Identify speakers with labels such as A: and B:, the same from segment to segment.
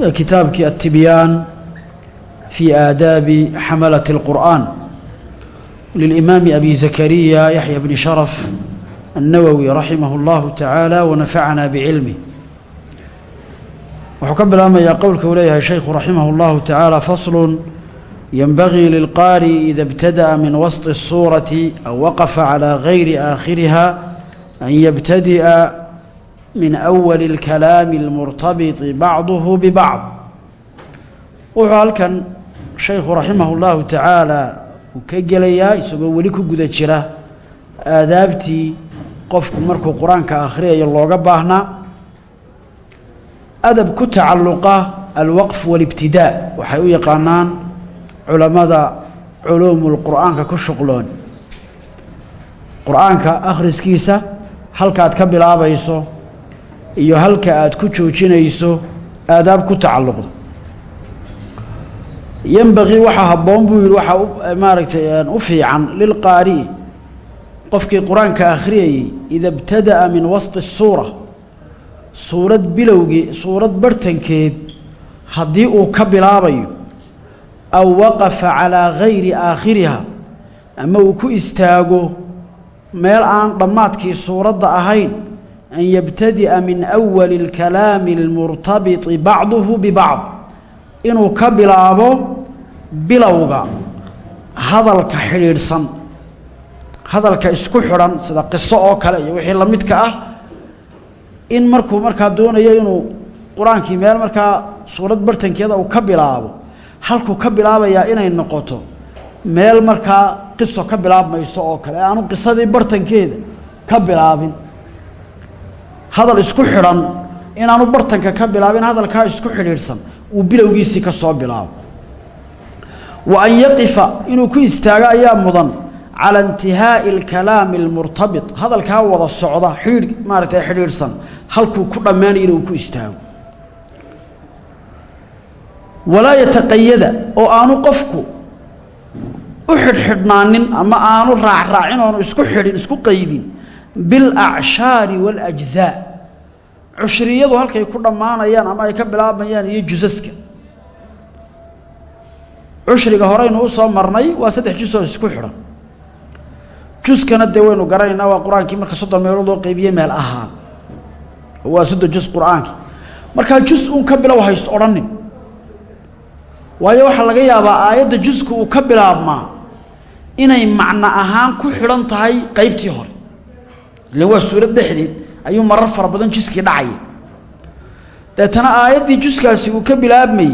A: كتابك التبيان في آداب حملة القرآن للإمام أبي زكريا يحيى بن شرف النووي رحمه الله تعالى ونفعنا بعلمه وحكم يا قولك وليها الشيخ رحمه الله تعالى فصل ينبغي للقارئ إذا ابتدأ من وسط الصورة أو وقف على غير آخرها أن يبتدئ من أول الكلام المرتبط بعضه ببعض وحال كان شيخ رحمه الله تعالى وكجليا يسوق ولي كغدا جرا آدابتي qofku markuu qur-aanka akhriyayo looga baahnaa adab ku tacalluqa alwaqf walibtidaa waxay u yaqaanaan culammada culuumul qur'aanka ku shuqloon qur-aanka akhriskiisa halkaad ka bilaabayso iyo halka aad ku joojinayso aadaab ku tacalluqdo. Yenbaqii waxaa habboon buu yihi waxaa eh, maaragtay eh, u fiican lilqaari'i qofkii qur'aanka akhriyayey ida ibtada'a min wasqi suura suurad bilowgii suurad bartankeed haddii uu ka bilaabayo aw waqafa calaa gayri aakhiriha ama uu ku istaago meel aan dhammaadkii suuradda ahayn an yabtadi'a min awali اlkalaami اlmurtabiti bacduhu bibacd inuu ka bilaabo bilowga hadalka xidhiidhsan hadalka isku xidhan sida qiso oo kale iyo wixii la midka ah in markuu markaa doonayo inuu qur'aankii meel markaa suurad bartankeeda uu ka bilaabo halkuu ka bilaabayaa inay noqoto meel markaa qiso ka bilaabmayso oo kale aanu qisadii bartankeeda ka bilaabin hadal isku xidhan inaanu bartanka ka bilaabin hadalkaa isku xidhiidhsan uu bilowgiisii ka soo bilaabo. Wa an yaqifa inuu ku istaago ayaa mudan cala intihaa'i alkalaami almurtabit hadalkaa wada socda xidhiidh maaragtay xidhiidhsan halkuu ku dhammaanayana inuu ku istaago. Walaa yataqayada oo aanu qofku u xidhxidhnaanin ama aanu raacraacin oonu isku xidhin isku qaydin bilacshaari waaljzaa cushriyadu halkay ku dhammaanayaan ama ay ka bilaabayaan iyo jusaska. Cushriga horeynu soo marnay waa saddex jus oo isku xidhan. Juskana dee waynu garanaynaa waa qur'aankii marka soddon meelood loo qeybiye meel ahaan. Waa soddon jus qur'aankii. Markaa jus uun ka bilow hays odhanin waayo waxaa laga yaabaa aayadda jusku uu ka bilaabmaa inay macno ahaan ku xidhan tahay qeybtii hore. Ilan waa suurad dhexdeed ayuu marar fara badan juskii dhacaya deetana aayaddii juskaasi uu ka bilaabmayey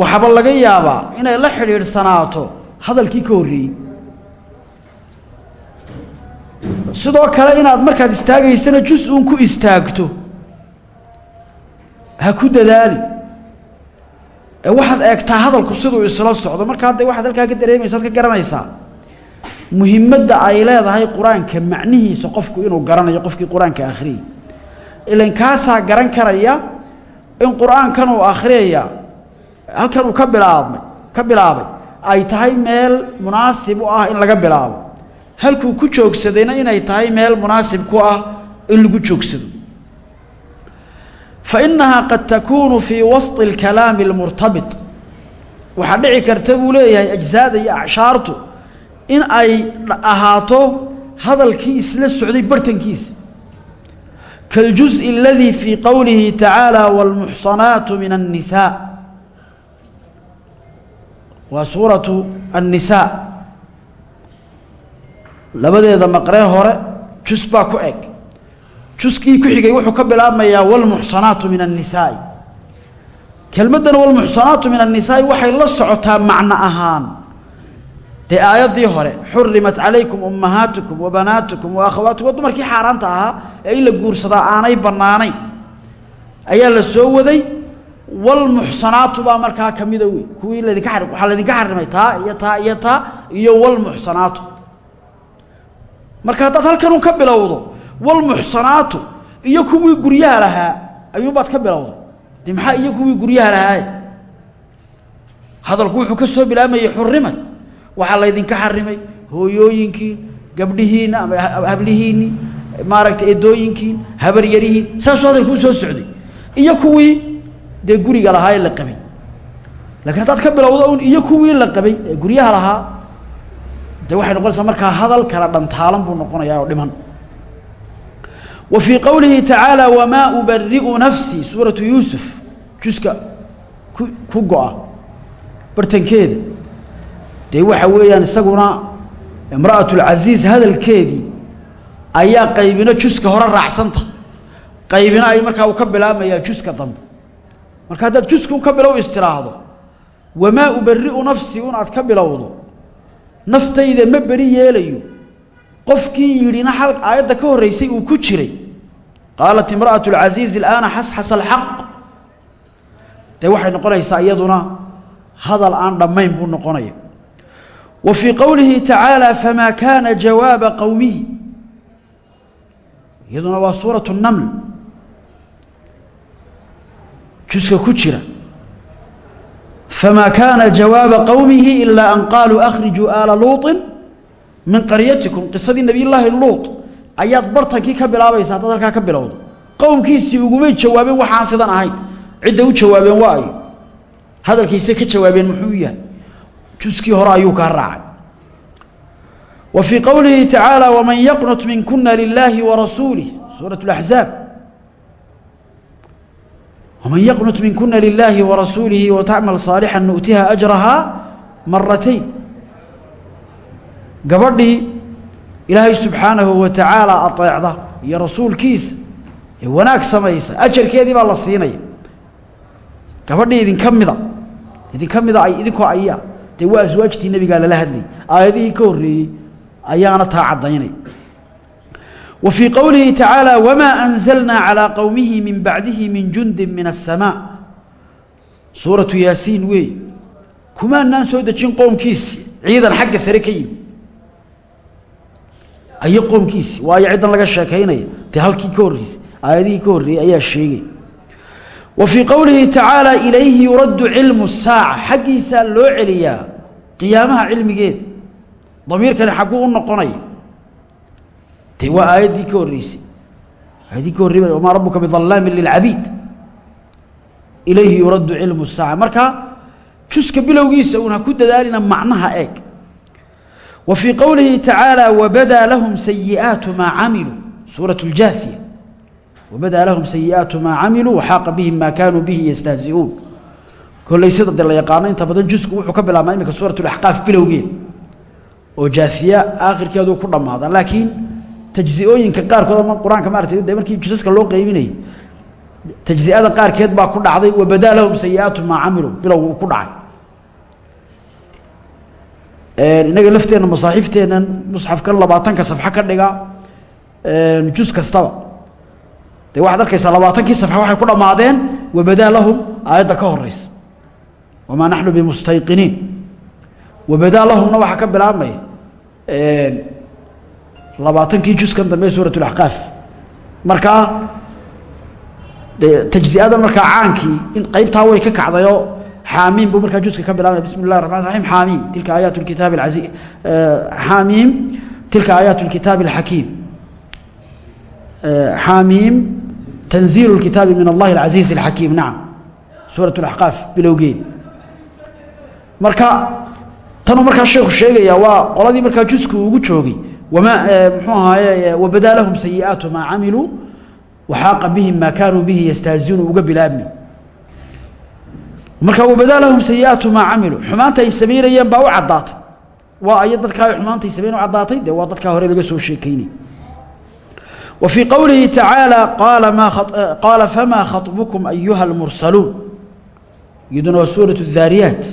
A: waxaaba laga yaabaa inay la xidhiidhsanaato hadalkii ka horreeyey. Sidoo kale inaad markaad istaagaysana jus uun ku istaagto ha ku dadaali. Ee waxaad eegtaa hadalku siduu isla socdo markaa de waxaad halkaa ka dareemaysa ad ka garanaysaa muhimadda ay leedahay qur-aanka macnihiisa qofku inuu garanayo qofkii qur-aanka akhriyay ilan kaasaa garan karaya in qur-aankan uu akhriyaya halkan uu ka bilaabmay ka bilaabay ay tahay meel munaasib u ah in laga bilaabo halkuu ku joogsadayna inay tahay meel munaasib ku ah in lagu joogsado fa innahaa qad takuunu fii wasطi اlkalaami اlmurtabit waxaa dhici karta buu leeyahay ajsaada iyo acshaartu in ay ahaato hadalkii isla socday bartankiisa kاljuزء اladii fii qowlihi tacaalى wاlmuxsanaatu min الnisaa waa suuraةu الnisaa labadeeda maqree hore jus baa ku eg juskii ku xigay wuxuu ka bilaabmayaa wاlmuxsanaatu min الnisaa'i kelmaddan wاlmuxsanaatu min الnisaa'i waxay la socotaa macno ahaan dee aayaddii hore xurimat calaykum ummahaatukum wabanaatukum waakhawaatukum waa dumarkii xaaraanta ahaa ee in la guursadaa aanay bannaanayn. Ayaa la soo waday walmuxsanaatu baa markaa kamida wey kuwii ladinka a waxaa laydinka xarimay taa iyo taa iyo taa iyo walmuxsanaatu marka haddaad halkanun ka bilowdo walmuxsanaatu iyo kuwii guryaha lahaa ayuunbaad ka bilowday. De maxaa iyo kuwii guryaha lahaaye hadalku wuxuu ka soo bilaamayay xurimad waxaa laydinka xarimay hooyooyinkiin gabdhihiinna ama hablihiinni maaragtay edooyinkiin habaryarihiin saasuu hadalku u soo socday. Iyo kuwii dee guriga lahaa la qabay. Lakiin haddaad ka bilowdo un iyo kuwii la qabay ee lahaa de waxay noqonaysaa markaa hadal kala dhantaalan buu noqonayaa dhiman. Wa fii qowlihi tacaala wamaa ubari'u nafsii suuratu yuusuf juska ku ku bartankeeda dee waxa weeyaan isaguna imra'at lcasiiz hadalkeedii ayaa qaybino juska hore raacsanta. Qaybina ay markaa uu ka bilaabmayaa juska dambe. Marka haddaad juskun ka bilow istiraahdo wamaa ubari'u nafsii? Un aad ka bilowdo naftayda ma beri yeelayo. Qofkii yidhina hal aayadda ka horreysay uu ku jiray. Qaalat imra'atu alcasiizi alaana xasxasa alxaq. Dee waxay noqonaysaa iyaduna hadal aan dhammayn buu noqonaya wa fii qowlihi tacaala famaa kaana jawaaba qowmihi iyaduna waa suuratu naml juska ku jira famaa kaana jawaaba qowmihi ilaa an qaaluu akhrijuu aala luuطin min qaryatikum qisadii nabiy llaahi luut ayaad bartankii ka bilaabaysa haddaad halkaa ka bilowdo qowmkiisii ugumay jawaabeen waxaan sidan ahayn cidda u jawaabeen waa ayo hadalkiisay ka jawaabeen muxuu juskii hore ayuu kaa raacay. Wa fii qowlihi tacaala waman yaqnut minkuna lilaahi warasuulih suurat اlaxzaab waman yaqnut minkuna lilaahi warasuulihi watacmal saalixan nu'tiha ajrahaa maratayn gabadhii ilaahay subxaanahu wa tacaala adeecda iyo rasuulkiisa ee wanaag samaysa ajarkeedii baa la siinaya. Gabadhii idinka mida idinka mida ay idinku ayaa dee waa aswaajtii nebigaa lala hadlayay aayadihii ka horreeyey ayaana taa caddaynay. Wa fii qowlihi tacaala wamaa anzalnaa calaa qowmihi min bacdihi min jundin min aلsamaa suuratu yaasiin weey kumaanaan soo dejin qoomkiisii ciidan xagga sare ka yimi ayo qoomkiisii waayo ciddan laga sheekaynaya. Dee halkii ka horreysay aayadihii ayaa sheegay wfii qowlihi tacaala ilayhi yuraddu cilmu saaca xaggiisaa loo celiyaa qiyaamaha cilmigeed. Damiirkani xagguu u noqonaya dee waa aayaddii ka horreysay. Aayaddii ka horrey wamaa rabuka bidalaamin lilcabiid. Ilayhi yuraddu cilmu saaca marka juska bilowgiisa uuna ku dadaalina macnaha eeg. Wa fii qowlihi tacaala wabadaa lahum sayi'aatu maa camiluu suurat اljaathiya wabadaa lahum sayi'aatu maa camiluu waxaaqa bihim maa kaanuu bihi yastahzi'uun kolley sida de la yaqaano inta badan jusku wuxuu ka bilaabmaa iminka suurat اlaxqaaf bilowgeed oo jaasiya aakhirkeedu ku dhammaada laakiin tajzi'ooyinka qaarkood ama qur'aanka maarata markii jusaska loo qeybinayay tajzi'ada qaarkeed baa ku dhacday wabadaa lahum sayi'aatu maa camiluu bilow ku dhacay inaga lafteenna masaaxiifteennan musxafkan labaatanka safxo ka dhiga jus kastaba dee waxaad arkaysaa labaatankii safxo waxay ku dhammaadeen wabadaa lahum aayadda ka horeysa wamaa naxnu bimustayqiniin wabadaa lahumna waxaa ka bilaabmaya labaatankii juskan dambe suurat اlaxqaaf markaa de tajzi'adan markaa caankii in qeybtaa way ka kacdayoo xaamiim buu markaa juska ka bilaabmaya bismi اllahi الرaحman الرaحيم xaamiim tilka aayaat اkitaabi اaزي xaamiim tilka aayaat اlkitaabi الxakiim xaamiim tanziil اlkitaabi min allahi العaزiiز الxakiim nacam suuraة اlaxqaaf bilowgeed marka tanuu markaa sheeku sheegaya waa qoladii markaa jusku ugu joogay wama mxuu ahaaye wabadaa lahum sayi'aatu maa camiluu waxaaqa bihim maa kaanuu bihi yastahziuun uga bilaabmi marka wabadaa lahum sayi'aatu maa camiluu xumaanta ay samaynayeen baa u caddaatay waa aya dadkaa ay xumaanta ay samayn u caddaatay dee waa dadkaa hore laga soo sheekeynay wa fii qowlihi tacaala qaala maa qaala famaa khaطbukum ayuha اlmursaluun iyaduna waa suuraة الdaariyaat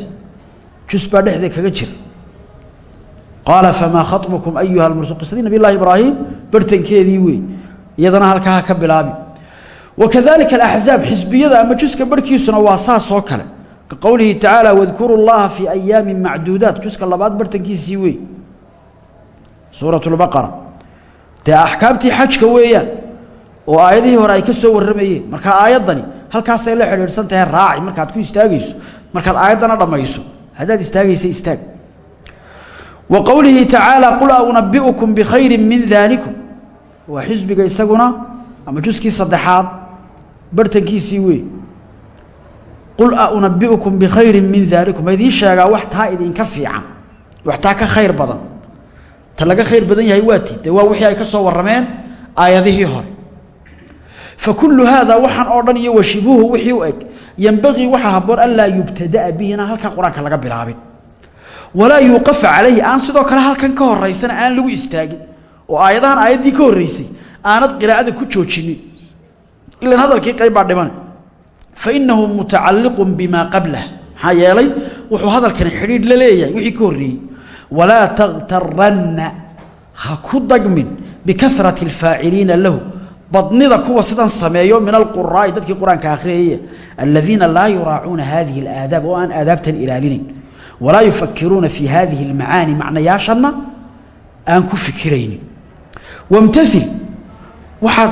A: jus baa dhexdeed kaga jira qaala famaa khaطbukum ayuha اlmursaluun qisadii nabiy llahi ibraahim bartankeedii wey iyadana halkaa ha ka bilaabi wakadalika alaxzaab xisbiyada ama juska barhkiisuna waa saas oo kale ka qowlihi tacaala wadkuru llaha fii ayaamin macduudaat juska labaad bartankiisii wey suurat lbaqara dee axkaamtii xajka weeyaan oo aayadihii hore ay ka soo warramayeen marka aayaddani halkaasay la xidhiidhsan tahay raaci markaad ku istaagayso markaad aayaddana dhammayso haddaad istaagaysa istaag. Wa qowlihi tacaala qul a unabiukum bikhayri min daalikum waa xisbiga isaguna ama juskii saddexaad bartankiisii wey qul a unabiukum bikhayri min daalikum ma idiin sheegaa wax taa idinka fiican wax taa ka khayr badan ta laga khayr badan yahay waa tii dee waa wixii ay ka soo warrameen aayadihii hore. Fa kullu haada waxaan oo dhan iyo washibuuhu wixii u eg yembagii waxaa habboon anlaa yubtada'a bihi inaan halkaa qur'aanka laga bilaabin. Walaa yuuqafa calayhi aan sidoo kale halkan ka horaysana aan lagu istaagin. Oo aayadahan aayaddii ka horreysay aanad qiraa'ada ku joojinin. Ilan hadalkii qayb baa dhiman. Fa inahu mutacalliqun bimaa qablah. Maxaa yeelay wuxuu hadalkani xidhiidh la leeyahay wixii ka horreeyey walaa takhtaranna ha ku dagmin bikarati alfaaciliina lahu badnida kuwa sidan sameeyo min alquraa'i dadkii qur'aanka akhriyaya aladiina laa yuraacuuna hadihi alaadaab oo aan aadaabtan ilaalinayn walaa yufakiruuna fi hadihi almacaani macnayaashanna aan ku fikiraynin. Wamtail waxaad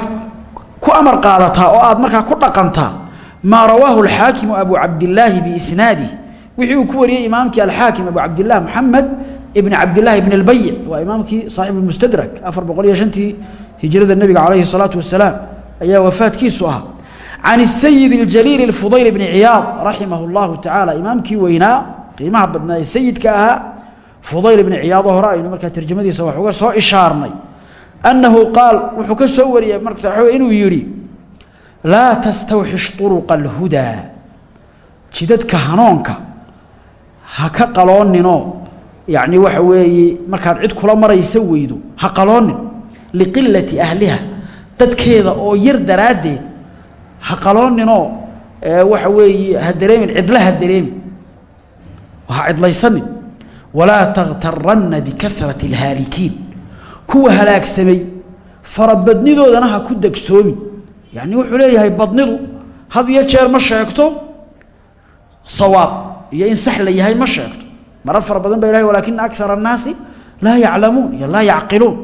A: ku amar qaadataa oo aad markaa ku dhaqantaa maa rawaahu alxaakimu abu cabdilaahi biisnaadih wixii uu ku wariyey imaamkii alxaakim abu ibn cabdilaahi ibn albayic waa imaamkii saaxib mustadrak afar boqol iyo shantii hijrada nebiga calayhi salaatu wasalaam ayaa wafaadkiisu ahaa can sayid اljaliil اfudayl bni ciyaad raximah اllahu tacaala imaamkii weynaa qiimaha badnaa ee sayidka ahaa fudayl ibni ciyaadoo hore aynu markaa tarjamadiisa wax uga soo ishaarnay annahu qaal wuxuu ka soo wariyey marka inuu yidhi laa tastawxish طuruqa اlhudaa jidadka hanuunka ha ka qalooninoo yacni waxa weeye markaad cid kula maraysa weydo ha qaloonin. Liqilati ahliha dadkeeda oo yar daraaddeed ha qalooninoo waxa weeye ha dareemin cidla ha dareemin. Ha cidlaysanin. Walaa takhtaranna bikarati اlhaalikiin kuwa halaagsamay farabadnidoodana ha ku degsoomin yacni wuxuu leeyahay badnidu had iyo jeer ma sheegto. Sawaab iyo in sax la yahay ma sheegto marar fara badan ba ilahay walakina akara الnaasi laa yaclamuun iyo laa yacqiluun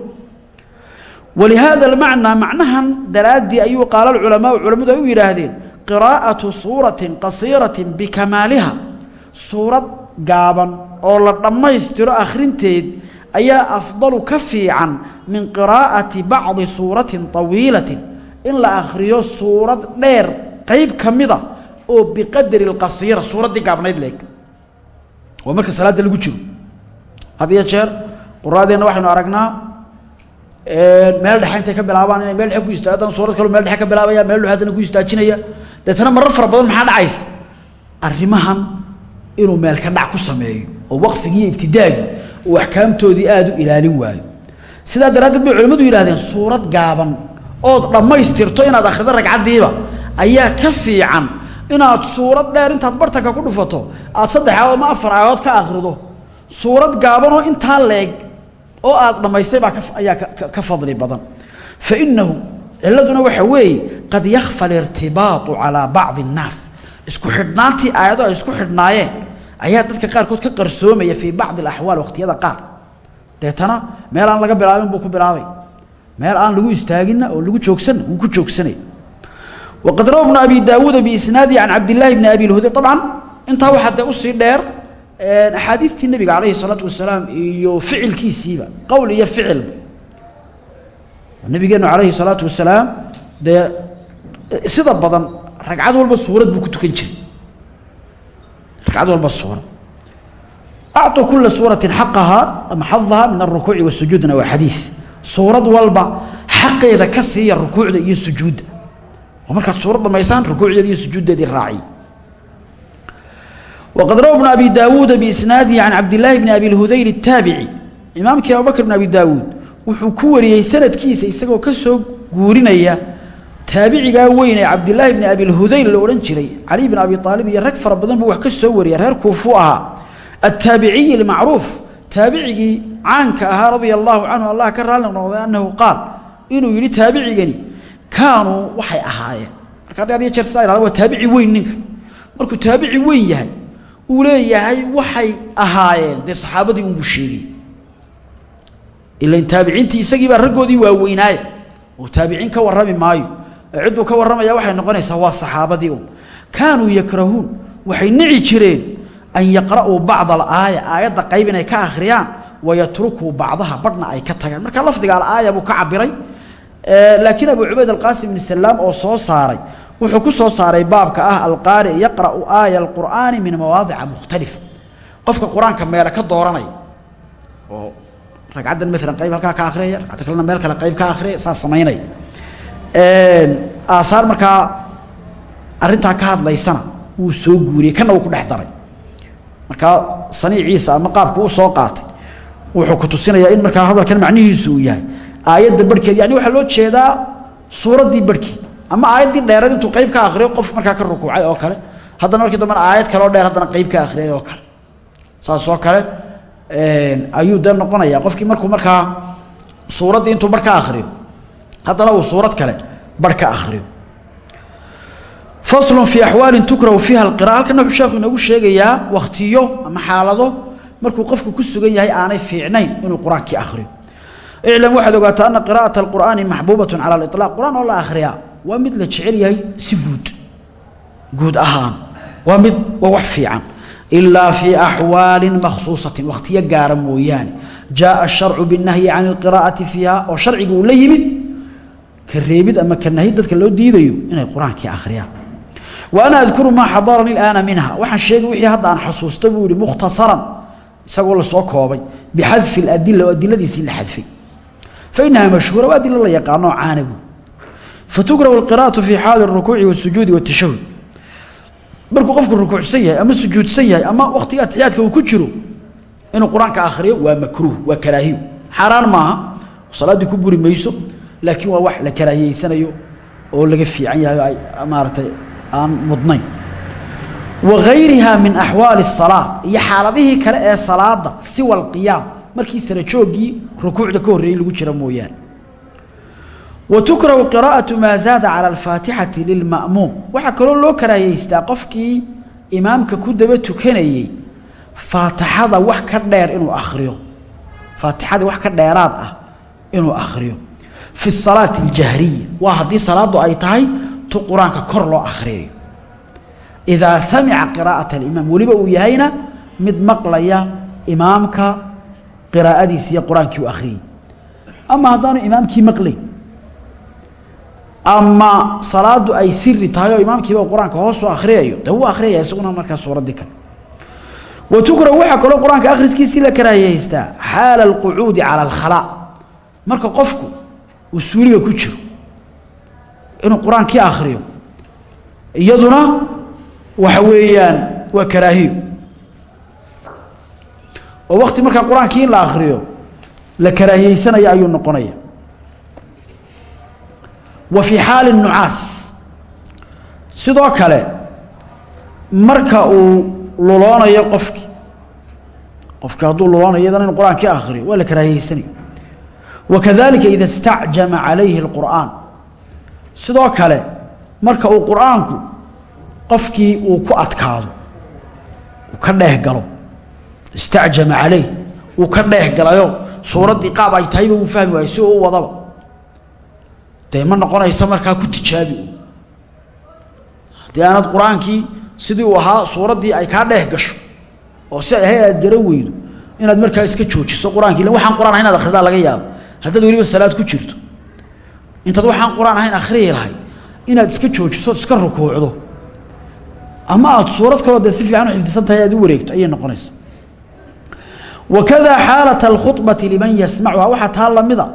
A: walihaada اlmacnaa macnahan daraaddii ayuu qaala culamaau culamadu ay u yidhaahdeen qiraa'atu suuratin qasiirati bikamaaliha suurad gaaban oo la dhammaystiro akhrinteed ayaa afdalu ka fiican min qiraa'ati bacdi suuratin طawiilatin in la akhriyo suurad dheer qeyb ka mida oo biqadri اlqasiira suuraddii gaabnayd leeg waa marka salaadda lagu jiro. Had iyo jeer quraadeenna waxaynu aragnaa meel dhexe intay ka bilaabaan inay meel dhexe ku suurad kaloo meel dhexe ka bilaabaya meel dhexe ku istaajinaya. Deetana marar fara badan maxaa dhacaysa? Arrimahan inuu meel ka dhac ku sameeyo oo waqfigii iyo ibtidaagii uu axkaamtoodii aada u ilaalin waayo. Sidaa daraaddeed bay culimmadu yidhahdeen suurad gaaban ood dhammaystirto inaad akhrido ragcaddiiba ayaa ka fiican inaad suurad dheer intaad bartanka ku dhufato aad saddex aayood ama afar aayood ka akhrido suurad gaabanoo intaa leeg oo aad dhammaystay baa ayaa ka fadli badan. Fa innahu ciladuna waxa weeye qad yakhfa alirtibaatu calaa bacdi الnaas isku xidhnaantii aayado ay isku xidhnaayeen ayaa dadka qaarkood ka qarsoomaya fii bacdi alaxwaal wakhtiyada qaar. Deetana meel aan laga bilaabin buu ku bilaabay. Meel aan lagu istaaginna oo lagu joogsanna wuu ku joogsanaya waqad rawa bnu abi daawuuda biisnaadihi can cabdillaahi bni abi lhuday abcan intaa waxaa dee u sii dheer axaadiidtii nebiga calayhi salaatu wasalaam iyo ficilkiisiiba qowl iyo ficilba nabigeenu calayhi salaatu wasalaam dee sida badan ragcad walba suurad buu ku tukan jiray ragcad walba suurad acطuu kula suuratin xaqahaa ama xadahaa min aلrukuuci wasujuudna waa xadiid suurad walba xaqeeda ka siiya rukuucda iyo sujuudda markaad suurad dhamaysaan rukuucdeed iyo sujuuddeedii raaci. Waqad rawa bnu abi daawuuda biisnaadihi can cabdilaahi bni abi lhudayr اtaabici imaamkii abubakr bn abi daawuud wuxuu ku wariyey sanadkiisa isagoo ka soo guurinaya taabicigaa weyn ee cabdilaahi bni abilhudayr la odhan jiray. Cali bn abi aalib iyo rag fara badan buu wax ka soo wariya reer kuufuu ahaa. Attaabiciyi almacruuf taabicigii caanka ahaa radia allaahu canhu allah ka raalli noqday annahu qaal inuu yidhi taabicigani kaanuu waxay ahaayeen. Marka hadda adiga jeer sidaa waa taabici weyn ninka. Markuu taabici weyn yahay uu leeyahay waxay ahaayeen. Dee saxaabadii unbuu sheegay. Ilan taabiciintii isagii baa raggoodii waaweynaaye oo taabiciin ka warrami maayo. Cidduu ka warramaya waxay noqonaysaa waa saxaabadii un. Kaanuu yakrahuun waxay nici jireen an yaqra'uu bacda alaaya aayadda qayb inay ka akhriyaan wayatrukuu bacdaha badhna ay ka tagaan. Marka lafdiga alaaya buu ka cabiray laakiin abu cubayd alqaasim bn salaam oo soo saaray wuxuu ku soo saaray baabka ah alqaari yaqra'u aaya alqur'aani min mawaadica mukhtalifa qofka qur'aanka meele ka dooranaya oo ragcaddan maalan qayb halkaa ka akhriyaya ragcadda meel kale qayb ka akhriyaya saas samaynaya aahaar markaa arrintaa ka hadlaysana wuu soo guuriyey kana uu ku dhex daray. Markaa saniiciisa ama qaabka u soo qaatay wuxuu ku tusinayaa in markaa hadalkan macnihiisu yahay aayadda barhkeed yani waxaa loo jeedaa suuraddii barhkeed ama aayaddii dheerad intuu qayb ka akriyo qof markaa ka rukuucay oo kale. Haddana markii dambena aayad kaleo dheer haddana qayb ka akhriyay oo kale. Saas oo kale ayuu dee noqonayaa. Qofkii markuu markaa suuraddii intuu bar ka akriyo haddana uu suurad kale bar ka akriyo faslu fii axwaalin tukrahu fiiha alqira'a. Halkana wuxuu sheekhu inoogu sheegayaa wakhtiyo ama xaalado markuu qofku ku sugan yahay aanay fiicnayn inuu qur'aankii akhriyo iclam waxaad ogaataa ana qiraa'ata alqur'aani maxbuubatun cala aliطlaaq qur'aan oo la akhriyaa waa mid la jecel yahay si guud guud ahaan waa mid waa wax fiican ilaa fii axwaalin makhsuusatin wakhtiyo gaara mooyaane jaaa asharcu binnahyi can alqiraa'ati fiiha oo sharciga uu la yimid ka reebid ama ka nahi dadka loo diidayo inay qur'aankii akhriyaan wa ana adkuru maa xadaranii alaana minha waxaan sheegay wixii hadda aan xasuusta buu yihi mukhtasaran isagoo la soo koobay bixadfi اladila oo adiladiisii la xadfay fainaha mashhuura waa adilo la yaqaanoo caana buu fatukrahu qiraatu fii xaali rukuuci wasujuudi watashahud markuu qofku rukuucsan yahay ama sujuudsan yahay ama wakhtiga atixiyaadka uu ku jiro inuu qur'aanka akhriyo waa makruuh waa karaahiyo xaaraan maaha salaaddii ku buri mayso laakiin waa wax la karaahiyeysanayo oo laga fiican yahay maaragtay aan mudnayn wa gayriha min axwaali الsalaa iyo xaaladihii kale ee salaada siwa alqiyaam markii sara jooggii rukuucda ka horreeyey lagu jira mooyaane. Wa tukrahu qiraa'atu maa zaada cala alfaatixati lilma'muum. Waxaa kaloo loo karaahiyeystaa qofkii imaamka ku daba tukanayey faatixada wax ka dheer inuu akhriyo. Faatixadii wax ka dheeraad ah inuu akhriyo. Fi salaati اljahriya waa haddii salaaddu ay tahay tu qur'aanka kor loo akhriyayo idaa samica qiraa'ata alimaam. Weliba uu yahayna mid maqlaya imaamka qiraa'adiisi iyo qur'aankii u akhriyey. Ama haddaanu imaamkii maqlayn ama salaadu ay siri tahay oo imaamkiiba qur'aanka hoos u akhriyayo dee wuu akhriyaya isaguna markaa suuraddii kale wa tukrahu waxaa kaloo qur'aanka akhriskiisii la karaahiyeystaa xaala alqucuudi cala alkhalaa. Marka qofku uu suuliga ku jiro inuu qur'aankii akhriyo iyaduna waxa weeyaan waa karaahiyo oo wakti markaa qur'aankii in la akhriyo la karaahiyeysanaya ayuu noqonaya. Wa fii xaali nucaas. Sidoo kale marka uu luloonayo qofki qofki hadduu luloonayo iyadana inu qur'aankii akhriyo waa la karaahiyeysanaya wa kadalika ida istacjama calayhi sidoo kale marka uu qur'aanku qofkii uu ku adkaado ka dheeh galo istacjama calayh uu ka dheeh galayo. suuraddii qaab ay tahayba uu fahmi waayo si uu wadaba. Dee ma noqonaysa markaa ku tijaabi. Haddii aanad qur'aankii sidii uu ahaa suuraddii ay kaa dheeh gasho oo si ay ahay aad garan weydo inaad markaa iska joojiso qur'aanki illa waxaan qur'aan ahayn inaad akhridaa laga yaabo. Haddaad weliba salaad ku jirto. Intaad waxaan qur'aan ahayn akhriyi lahayd inaad iska joojiso iska u xifdisan tahay aad u wareegto wakadaa xaalata alkhubati liman yasmacuha waxaa taa lamida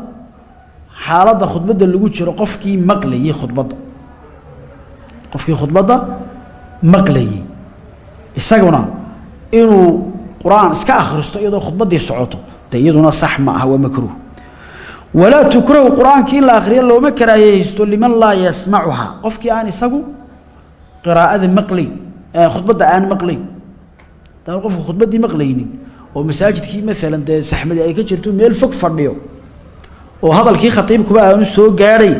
A: xaaladda khudbadda lagu jiro qofkii maqlayey khudbadda qofkii khudbadda maqlayey isaguna inuu qur'aan iska akhristo iyadoo khudbaddii socoto de iyaduna sax ma aha waa makruuh walaa tukrahu qur'aankii in la akhriyo looma karaahiyeysto liman laa yasmacuha qofkii aan isagu qiraa'ada maqlayn khudbadda aan maqlayn qofku khudbaddii maqlaynin oo masaajidkii maalan dee saxmadi ay ka jirto meel fog fadhiyo oo hadalkii khatiibkuba aanu soo gaadhayn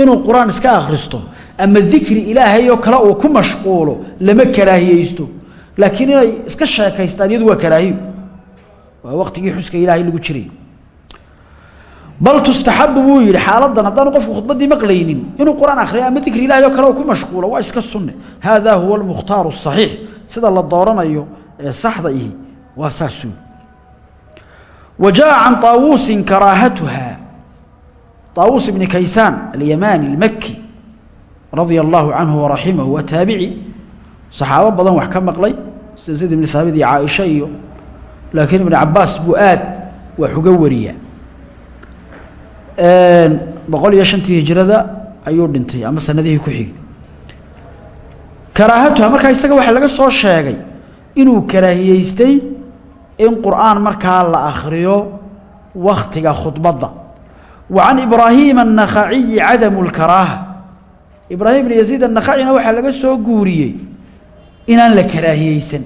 A: inuu qur'aan iska akhristo ama dikri ilaahay oo kale uu ku mashquulo lama karaahiyeysto laakiin inay iska sheekaystaan iyadu waa karaahiyo waa waqtigii xuska ilaahay lagu jiray. Bal tustaxabu buu yihi xaaladan haddaanu qofku khudbaddii maqlaynin inuu qur'aan akhriyo ama dikri ilahay oo kale uu ku mashquulo waa iska sunne. Haadaa huwa almukhtaaru asaxiix sida la dooranayo ee saxda ihi waa saasuu wa jaa can طaawuusin karaahatuha طaawuus ibni kaysaan alyamaani اlmaki radia allahu canhu waraximahu waa taabici saxaabo badan wax ka maqlay sida zayd ibni haabit iyo caaisha iyo laakiin ibn cabaas buu aad wax uga wariyaa boqol iyo shantii hijrada ayuu dhintay ama sanadihii ku xigay karaahatuha markaa isaga waxaa laga soo sheegay inuu karaahiyeystay in qur'aan markaa la akhriyo waktiga khudbadda. Wa can ibraahiima annakhaciyi cadamu lkaraaha ibraahim bn yaziid annakacina waxaa laga soo guuriyey inaan la karaahiyeysan.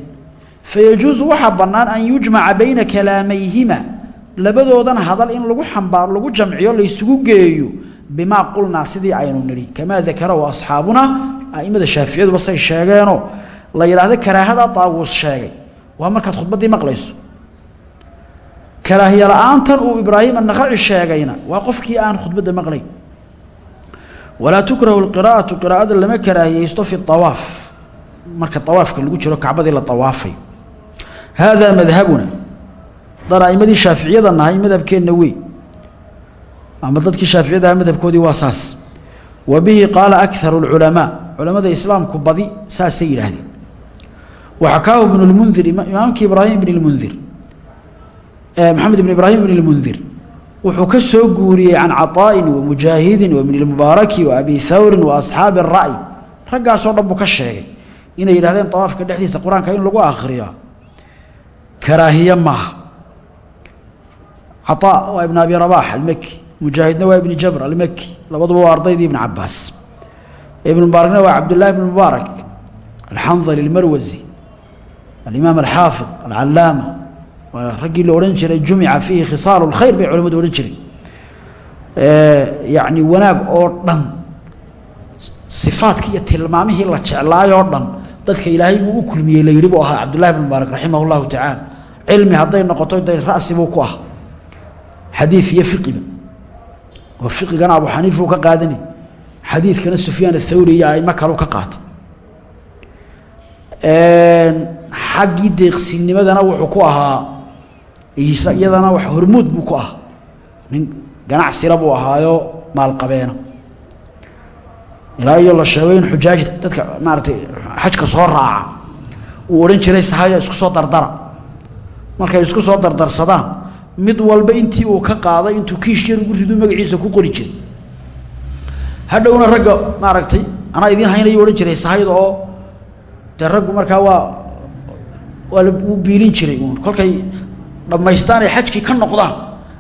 A: Fayajuusu waxaa bannaan an yujmaca bayna kalaamayhima labadoodan hadal in lagu xambaaro lagu jamciyo laysugu geeyo bimaa qulnaa sidii aynu nidhi. Kamaa dakarahu asxaabuna a'immada shaaficiyaduba say sheegeenoo la yidhaahdo karaahadaa daawuus sheegay waa markaad khudbaddii maqlayso. Karaahiye la'aantan uu ibraahim annakhaci sheegayna waa qofkii aan khudbadda maqlayn walaa tukrahu lqiraa'atu qiraa'ada lama karaahiyeysto fi awaaf marka awaafka lagu jiro kacbadii la awaafay haadaa madhabuna dan aimadii shaaficiyada nahay madhabkeenna wey. Ama dadkii shaaficiyadaha madhabkoodii waa saas. Wa bihi qaala akaru اlculamaa culamada islaamku badi saasay yidhaahdeen waxakaahu ibn اlmundir imaamkii ibraahim ibn اlmundir maxamed ibn ibraahim ibn اlmundir wuxuu ka soo guuriyey can caطaa'in wa mujaahidin wa ibn اlmubaaraki wa abi hawrin wa asxaabi الra'y raggaasoo dhan buu ka sheegay inay yidhahdeen awaafka dhexdiisa qur-aanka in lagu akhriyo karaahiye maaha caطaa waa ibn abi rabax almaki mujaahidna waa ibn jabr almaki labaduba waa ardaydii ibn cabaas ibn mubaarakna waa cabdullahi ibn mubaarak alxandali almarwasi alimaam alxaafid alcalaama waa raggii la odhan jiray jumica fiihi khisaalu اlkhayr bay culamadu odhan jireen yacni wanaag oo dhan sifaadkii iyo tilmaamihii la jeclaayoo dhan dadka ilaahay buu u kulmiyey la yidhi buu ahaa cabdullahi ibn mubaarak raximah اllahu tacaala cilmi hadday noqoto de ra'si buu ku ah xadiid iyo fiqiba oo fiqigana abu xaniifa uu xaggii deeqsinimadana wuxuu ku ahaa iyadana wax hormuud buu ku ahaa. Nin ganacsila buu ahaayo maalqabeena ilaa iyo la sheegay in xujaaj dadka maaratay xajka soo raaca uu odhan jiray sahaya isku soo dardara. Markay isku soo dardarsadaan mid walba intii uu ka qaaday intuu kiish yar ugu ridu magaciisa ku qori jiray. Hadhowna ragga maaragtay anaa idiin haynayu odhan jiray sahayda oo dee raggu markaa waa wuu biilin jiray uun kolkay dhammaystaan ay xajkii ka noqdaan.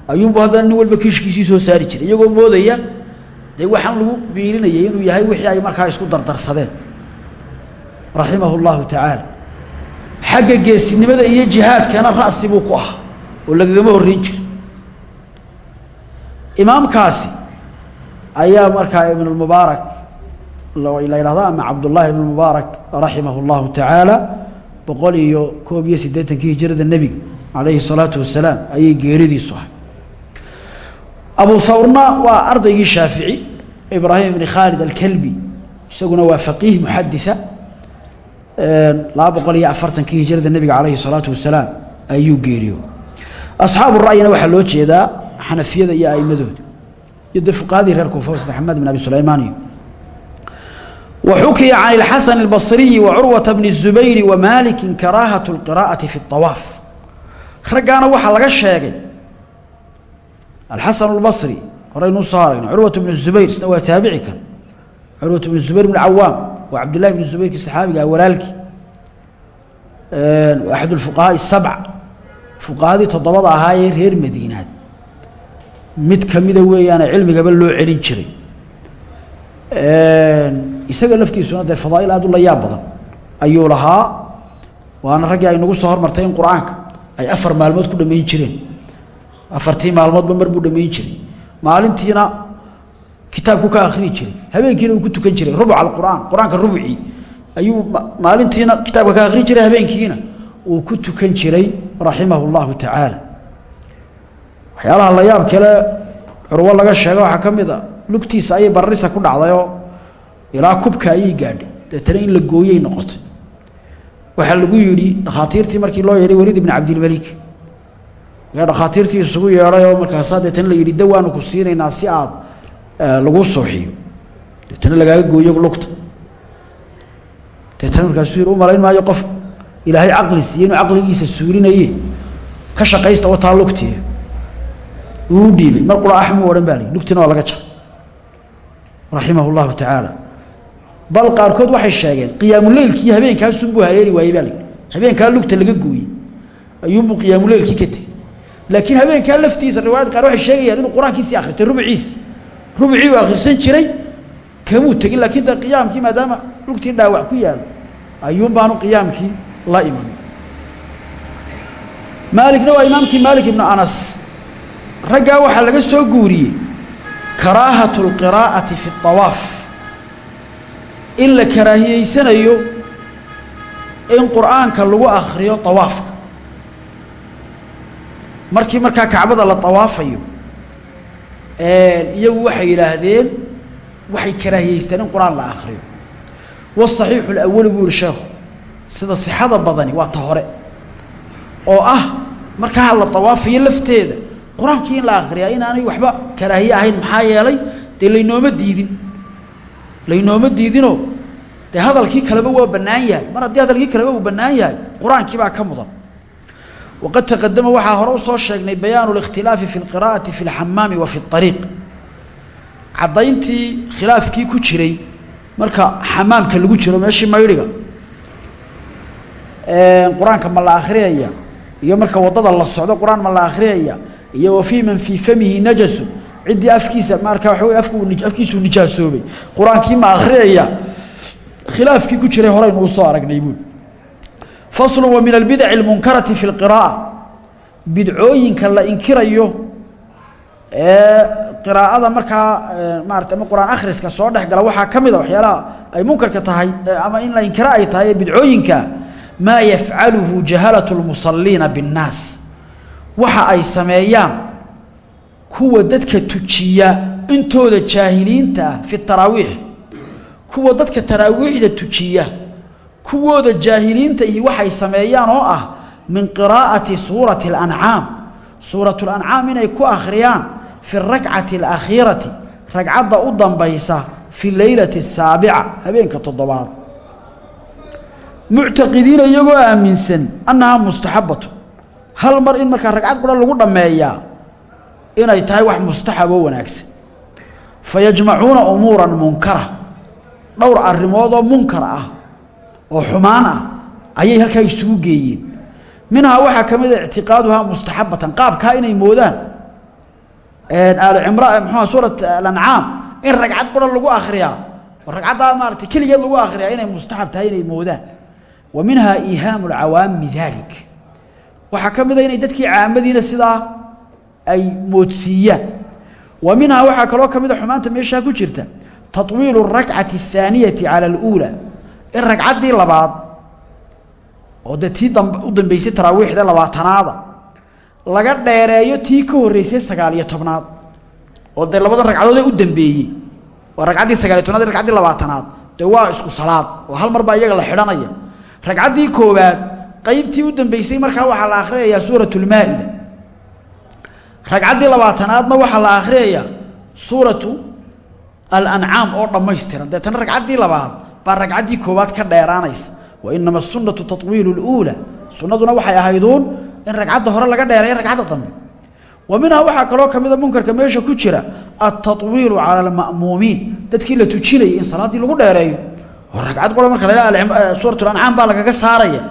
A: Ayuunbu haddana nin walba kiishkiisii soo saari jiray iyagoo moodaya dee waxaan lagu biilinayay inuu yahay wixii ay markaa isku dardarsadeen. Raximahu llahu tacaala xagga geesinimada iyo jihaadkana ra'si buu ku ah oo lagagama horreyn jira imaamkaasi ayaa markaa ibn اlmubaarak la yidhahdo ama cabdullaahi ibn mubaarak raximah اllahu tacaala boqol iyo koob iyo siddeetankii hijrada nebiga calayhi salaatu wasalaam ayay geeridiisu ahay abu sawrna waa ardaygii shaafici ibraahim ibni khaalid alkalbi isaguna waa faqiih muxaditha laba boqol iyo afartankii hijrada nebiga calayhi salaatu wasalaam ayuu geeriyo. Asxaabu ra'yina waxaa loo jeedaa xanafiyada iyo a'imadooda iyo dee fuqahadii reer kuufa sida axmed bin abi sulaymaan iyo wa xukiya can اlxasan اlbasriyi wa curwata bni الzubayri wa maliki karaahaة اlqira'ati fi الطawaaf raggaana waxaa laga sheegay alxasan اlbasri horeynuu soo aragna curwat bn zubayr isna waa taabici kale curwat bn zubayr bn cawaam waa cabdillahi bn zubayrkii saxaabiga ah walaalkii axad اlfuqahaa الsabc fuqahadii toddobada ahaayee reer madiinaad mid kamida weeyaane cilmigaba loo celin jiray isaga laftiisuna dee fadaail aad u layaab badan ayuu lahaa. Waana raggii ay nagu soo hormartay in qur'aanka ay afar maalmood ku dhammayn jireen. Afartii maalmoodba mar buu dhammayn jiray. Maalintiina kitaabku ka akhriyi jiray. Habeenkiina uu ku tukan jiray rubuc alqur'aan qur'aanka ayuu maalintiina kitaabka ka akhriyi jiray habeenkiina uu ku tukan jiray raximahu llahu tacaala waxyaalaha la yaab kale curwo laga sheega waxaa ka mid a lugtiisa ayay bararisa ku dhacdayoo ilaa kubka ayay gaadhay. Deetana in la gooyey noqotay. Waxaa lagu yidhi dhakhaatiirtii markii loo yeedhay weliid ibn cabdilmalik ayaa dhakhaatiirtii isugu yeedhay oo markaasaa deetana la yidhi dawaanu ku siinaynaa si aad lagu sooxiyo. Deetana lagaaga gooyo lugta. Deetana markaasuu yidhi u malayn maayo ilaahay caqli siiye inuu caqligiisa ka shaqaysta wataa lugtii uu dhiibay. Mar qura axmuu odhan baa li lugtina waa laga jar raximah llahu tacaala. Bal qaarkood waxay sheegeen qiyaamuleylkii habeenkaasunbuu haleeli waayey baa habeenkaa lugta laga gooyey. Ayuunbuu qiyaamuleylkii ka tegey. Laakiin habeenkaa laftiisa riwaayad qaar waxay sheegayaan inuu qur'aankiisii akhristay rubuciisi. Rubucii uu akhrisan jiray kamuu tegin. Laakiin de qiyaamkii maadaama lugtii dhaawac ku yaalo ayuun baanu qiyaamkii la iman. Maaligna waa imaamkii maalik ibnu anas. Raggaa waxaa laga soo guuriyey karaahatu اlqiraa'ati fi اطawaaf in la karaahiyeysanayo in qur'aanka lagu akhriyo طawaafka markii markaa kacbada la طawaafayo iyagu waxay yidhaahdeen waxay karaahiyeysteen in qur-aan la akhriyo wالصaxiixu اlأwalu buu yihi sheekhu sida sixada badani waa ta hore oo ah markaa la طawaafayo lafteeda qur-aankii in la akhriyaa inaanay waxba karaahiye ahayn maxaa yeelay dee laynooma diidin laynooma diidinoo dee hadalkii kaleba waa bannaan yahay mar haddii hadalkii kaleba uu bannaan yahay qur-aankii baa ka mudan waqad taqadama waxaa hore usoo sheegnay bayaanu اlikhtilaafi fi اlqira'ati fi اlxamaami wa fi اطariiq caddayntii khilaafkii ku jiray marka xamaamka lagu jiro meeshii maydhiga qur-aanka ma la akhriyaya iyo marka waddada la socdo qur-aan ma la akhriyaya iyo wa fii man fii famihi najasu ciddii afkiisa marka waxa wey afku afkiisuu nijaasoobay qur-aankii ma akhriyaya khilaafkii ku jiray horeynu usoo aragnay buul faslu wa min albidaci اlmunkarati fi اlqiraa'a bidcooyinka la inkirayo ee qiraa'ada markaa maarata ama qur-aan akhriska soo dhex gala waxaa ka mid a waxyaalaha ay munkarka tahay ama in la inkiro ay tahay ee bidcooyinka maa yafcaluhu jahalatu lmusaliina biاnnaas waxa ay sameeyaan. Kuwa dadka tujiya intooda jaahiliinta ah fi taraawiix kuwa dadka taraawiixda tujiya. Kuwooda jaahiliinta ihi waxay sameeyaan oo ah min qiraa'ati suurati اlancaam suuratulancaam inay ku akhriyaan fi rakcati اlakhiirati ragcadda u dambaysa fi leylati asaabica habeenka toddobaad. Muctaqidiina iyagoo aaminsan annahaa mustaxabatu hal mar in markaa ragcad qura lagu dhammeeyaa inay tahay wax mustaxab oo wanaagsan. Fayajmacuuna umuuran munkara. Dhowr arrimood oo munkar ah oo xumaan ah ayay halkaa isugu geeyeen. Minhaa waxaa ka mid a ictiqaaduhaa mustaxabatan qaabkaa inay moodaan. Aal cimraan mxua suurat alancaam in ragcad qura lagu akhriyaa. Oo ragcaddaa maarata keligeed lagu akhriyaa inay mustaxab tahay inay moodaan. Wa minhaa iihaamu lcawaami dalik waxaa ka mid a inay dadkii caamadiina sidaa ay moodsiiyaan wa minhaa waxaa kaloo ka mid a xumaanta meeshaa ku jirta taطwiilu اrakcati الthaaniyati calى اluulى in ragcaddii labaad oo dee tii u dambeysay taraawiixda labaatanaada laga dheereeyo tii ka horreysay sagaaliyo tobnaad oo dee labada ragcadood ee u dambeeyey waa ragcaddii sagaaliyo tobnaad iyo ragcaddii labaatanaad dee waa isku salaad oo hal mar baa iyaga la xidhanaya ragcaddii koowaad qaybtii u dambeysay markaa waxaa la akhriyayaa suurat lmaa-ida ragcaddii labaatanaadna waxaa la akhriyayaa suuratu alancaam oo dhammaystiran. Deetana ragcaddii labaad baa ragcadii koowaad ka dheeraanaysa. Wa inama asunatu tawiilu اluula sunnaduna waxay ahayduun in ragcada hore laga dheereeyo ragcada dambe. Wa minhaa waxaa kaloo kamida munkarka meesha ku jira altawiilu cala alma'muumiin. Dadkii la tujinayay in salaaddii lagu dheereeyo. Oo ragcad qura marka la suurat alancaam baa lagaga saaraya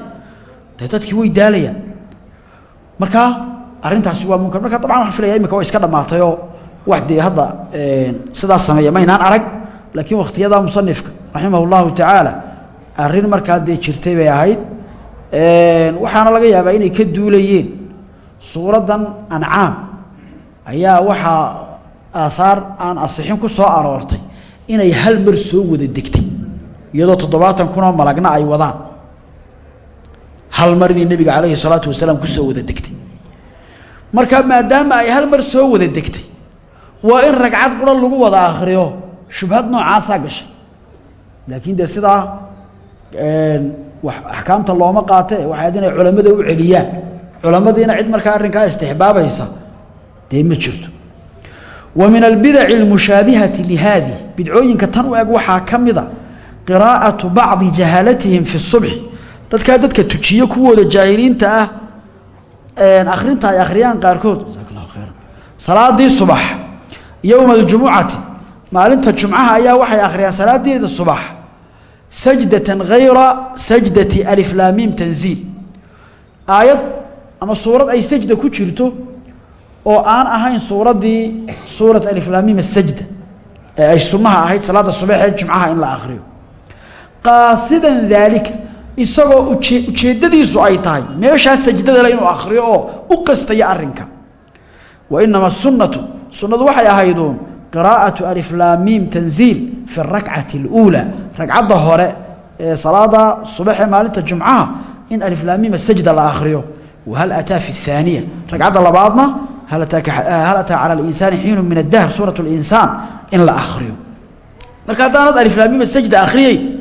A: dee dadkii way daalayaan markaa arrintaasi waa munkar. Marka dabcan waxaan filaya imika way iska dhammaatayoo wax dee hadda sidaas sameeya. Maynaan arag laakiin wakhtiyadaa musanifka raximah اllahu tacaala arrin markaa dee jirtay bay ahayd. Waxaana laga yaabaa inay ka duulayeen. Suuraddan ancaam ayaa waxaa aahaar aan asixin ku soo aroortay inay hal mar soo wada degtay. Iyadoo toddobaatan kunoo malagna ay wadaan hal mar inay nebiga calayhi salaatu wasalaam ku soo wada degtay. Marka maadaama ay hal mar soo wada degtay waa in ragcad qura lagu wada akhriyo shubhad noocaasaa gashay. Laakiin dee sidaa axkaamta looma qaate waxay ad inay culammada u celiyaan. Culamadiina cid markaa arrinkaa istixbaabaysa dee ma jirto. Wa min albidaci اlmushaabihati lihaadi bidcooyinka tan u eg waxaa ka mida qiraa'atu bacdi jahaalatihim fi subxi dadkaa dadka tujiyo kuwooda jaahiliinta ah akhrinta ay akhriyaan qaarkood. Salaadii subax yowma aljumucati maalinta jumcaha ayaa waxay akhriyaan salaadeeda subax. Sajdatan hayra sajdati aliflaamiim tanziil aayad ama suurad ay sajda ku jirto oo aan ahayn suuraddii suurat aliflaamiim asajda ee ay sunnaha ahayd salaada subaxee jumcaha in la akhriyo. Qaasidan daalika isagoo uje ujeeddadiisu ay tahay meeshaa sajdadale inuu akhriyo oo u qastaya arrinka wa inama sunnatu sunnadu waxay ahayduun qiraa'atu aliflaamiim tanziil fi اrakcati اluulaa ragcadda hore ee salaada subaxee maalinta jumcaha in aliflaamiim asajda la akhriyo whal ataa fi اhaaniya ragcadda labaadna hal ataa calى اlinsaani xiinu min adahr suuraة اlinsaan in la akhriyo marka haddaanad aliflaamiim asajda akhriyeyn